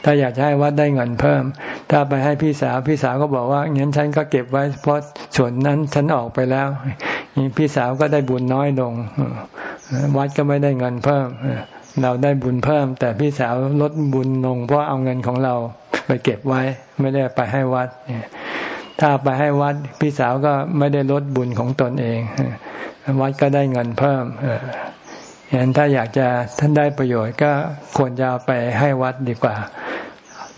ถ้าอยากจะให้วัดได้เงินเพิ่ม ถ้าไปให้พี่สาวพี่สาวก็บอกว่างั้นฉันก็เก็บไว้ เพราะส่วนนั้นฉันออกไปแล้วพี่สาวก็ได้บุญน้อยลงวัดก็ไม่ได้เงินเพิ่มเราได้บุญเพิ่ม แต่พี่สาวลดบุญลง เพราะเอาเงินของเราไปเก็บไว้ ไม่ได้ไปให้วัดถ้าไปให้วัด พี่สาวก็ไม่ได้ลดบุญของตนเอง วัดก็ได้เงินเพิ่ม เห็นถ้าอยากจะท่านได้ประโยชน์ก็ควรจะไปให้วัดดีกว่า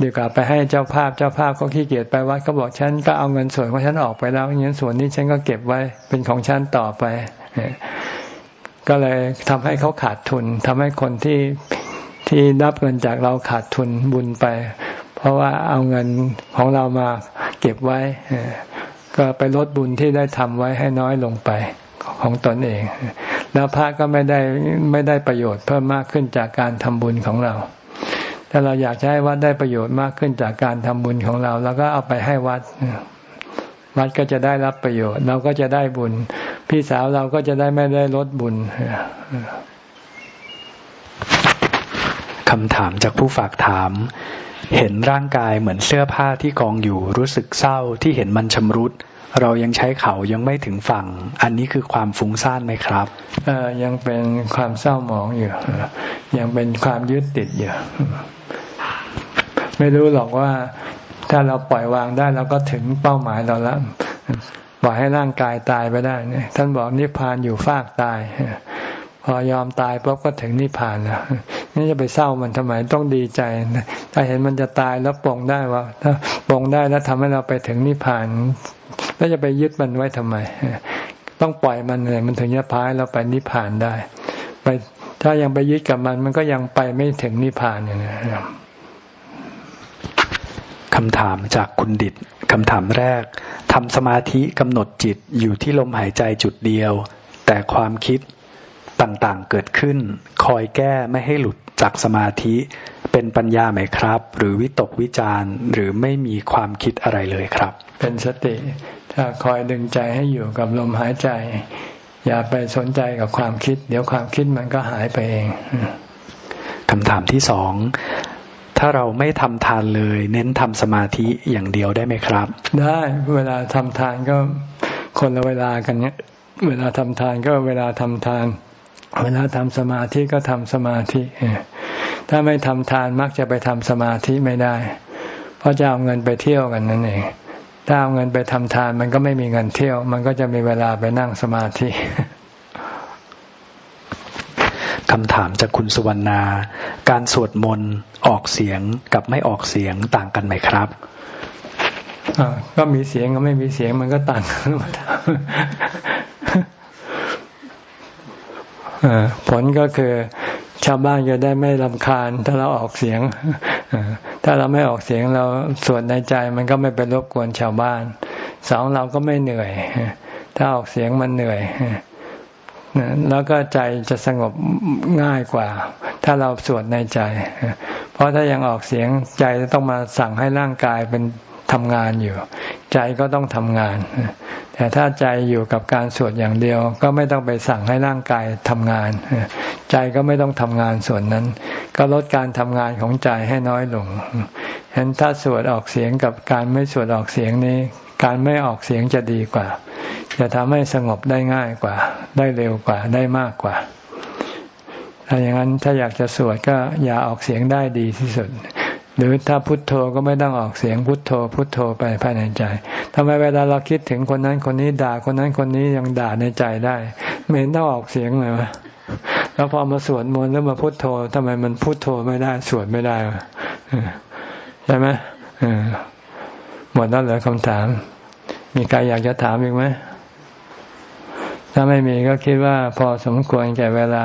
ดีกว่าไปให้เจ้าภาพเจ้าภาพเขาขี้เกียจไปวัดก็บอกฉันก็เอาเงินส่วนของฉันออกไปแล้วเงินส่วนนี้ฉันก็เก็บไว้เป็นของฉันต่อไป ก็เลยทำให้เขาขาดทุนทำให้คนที่ที่รับเงินจากเราขาดทุนบุญไป เพราะว่าเอาเงินของเรามาเก็บไว้ก็ไปลดบุญที่ได้ทำไว้ให้น้อยลงไปของตนเอง แล้วพระก็ไม่ได้ไม่ได้ประโยชน์เพิ่มมากขึ้นจากการทำบุญของเรา ถ้าเราอยากจะให้วัดได้ประโยชน์มากขึ้นจากการทำบุญของเราเราก็เอาไปให้วัด วัดก็จะได้รับประโยชน์ เราก็จะได้บุญ พี่สาวเราก็จะได้ไม่ได้ลดบุญคำถามจากผู้ฝากถาม เห็นร่างกายเหมือนเสื้อผ้าที่กองอยู่รู้สึกเศร้าที่เห็นมันชำรุด เรายังใช้เขายังไม่ถึงฝั่ง อันนี้คือความฟุ้งซ่านไหมครับเออยังเป็นความเศร้าหมองอยู่ ยังเป็นความยึดติดอยู่ ไม่รู้หรอกว่าถ้าเราปล่อยวางได้เราก็ถึงเป้าหมายเราแล้วปล่อยให้ร่างกายตายไปได้เนี่ยท่านบอกนิพพานอยู่ฟากตาย พอยอมตายปุ๊บก็ถึงนิพพานแล้วนี่จะไปเศร้ามันทำไมต้องดีใจถ้าเห็นมันจะตายแล้วปลงได้ว่าถ้าปลงได้แล้วทำให้เราไปถึงนิพพานแล้วจะไปยึดมันไว้ทำไม ต้องปล่อยมันเลยมันถึงจะพายเราไปนิพพานได้ ไปถ้ายังไปยึดกับมันมันก็ยังไปไม่ถึงนิพพานอย่างนี้คำถามจากคุณดิตคำถามแรกทำสมาธิกำหนดจิตอยู่ที่ลมหายใจจุดเดียว แต่ความคิด ต่างๆเกิดขึ้น คอยแก้ไม่ให้หลุดจากสมาธิ เป็นปัญญาไหมครับ หรือวิตกวิจารหรือไม่มีความคิดอะไรเลยครับ เป็นสติ ถ้าคอยดึงใจให้อยู่กับลมหายใจ อย่าไปสนใจกับความคิด เดี๋ยวความคิดมันก็หายไปเองคำถามที่สองถ้าเราไม่ทำทานเลย เน้นทำสมาธิอย่างเดียวได้ไหมครับ ได้เวลาทำทานก็คนละเวลากันเนี้ย เวลาทำทานก็เวลาทำทาน เวลาทำสมาธิก็ทำสมาธิ ถ้าไม่ทำทานมักจะไปทำสมาธิไม่ได้ เพราะจะเอาเงินไปเที่ยวกันนั่นเอง ถ้าเอาเงินไปทำทานมันก็ไม่มีเงินเที่ยว มันก็จะมีเวลาไปนั่งสมาธิคำถามจากคุณสุวรรณา การสวดมนต์ออกเสียงกับไม่ออกเสียงต่างกันไหมครับก็มีเสียงกับไม่มีเสียงมันก็ต่างกัน ผลก็คือชาวบ้านจะได้ไม่ลำคาญ ถ้าเราออกเสียงถ้าเราไม่ออกเสียงเราสวดในใจมันก็ไม่ไปรบกวนชาวบ้าน สองเราก็ไม่เหนื่อย ถ้าออกเสียงมันเหนื่อยแล้วก็ใจจะสงบง่ายกว่า ถ้าเราสวดในใจ เพราะถ้ายังออกเสียงใจจะต้องมาสั่งให้ร่างกายเป็น ทำงานอยู่ ใจก็ต้องทำงาน แต่ถ้าใจอยู่กับการสวดอย่างเดียว ก็ไม่ต้องไปสั่งให้ร่างกายทำงาน ใจก็ไม่ต้องทำงานส่วนนั้น ก็ลดการทำงานของใจให้น้อยลงฉะนั้นถ้าสวดออกเสียงกับการไม่สวดออกเสียงนี้ การไม่ออกเสียงจะดีกว่า จะทำให้สงบได้ง่ายกว่า ได้เร็วกว่าได้มากกว่าถ้าอย่างนั้นถ้าอยากจะสวดก็อย่าออกเสียงได้ดีที่สุด หรือถ้าพุทโธก็ไม่ต้องออกเสียงพุทโธ พุทโธไปภายในใจทำไมเวลาเราคิดถึงคนนั้นคนนี้ด่าคนนั้นคนนี้ยังด่าในใจได้ ไม่เห็นต้องออกเสียงเลยวะแล้วพอมาสวดมนต์แล้วมาพุทโธทำไมมันพุทโธไม่ได้สวดไม่ได้ใช่ไหมหมดแล้วเหรอคำถาม มีใครอยากจะถามอีกไหมถ้าไม่มีก็คิดว่าพอสมควรแก่เวลา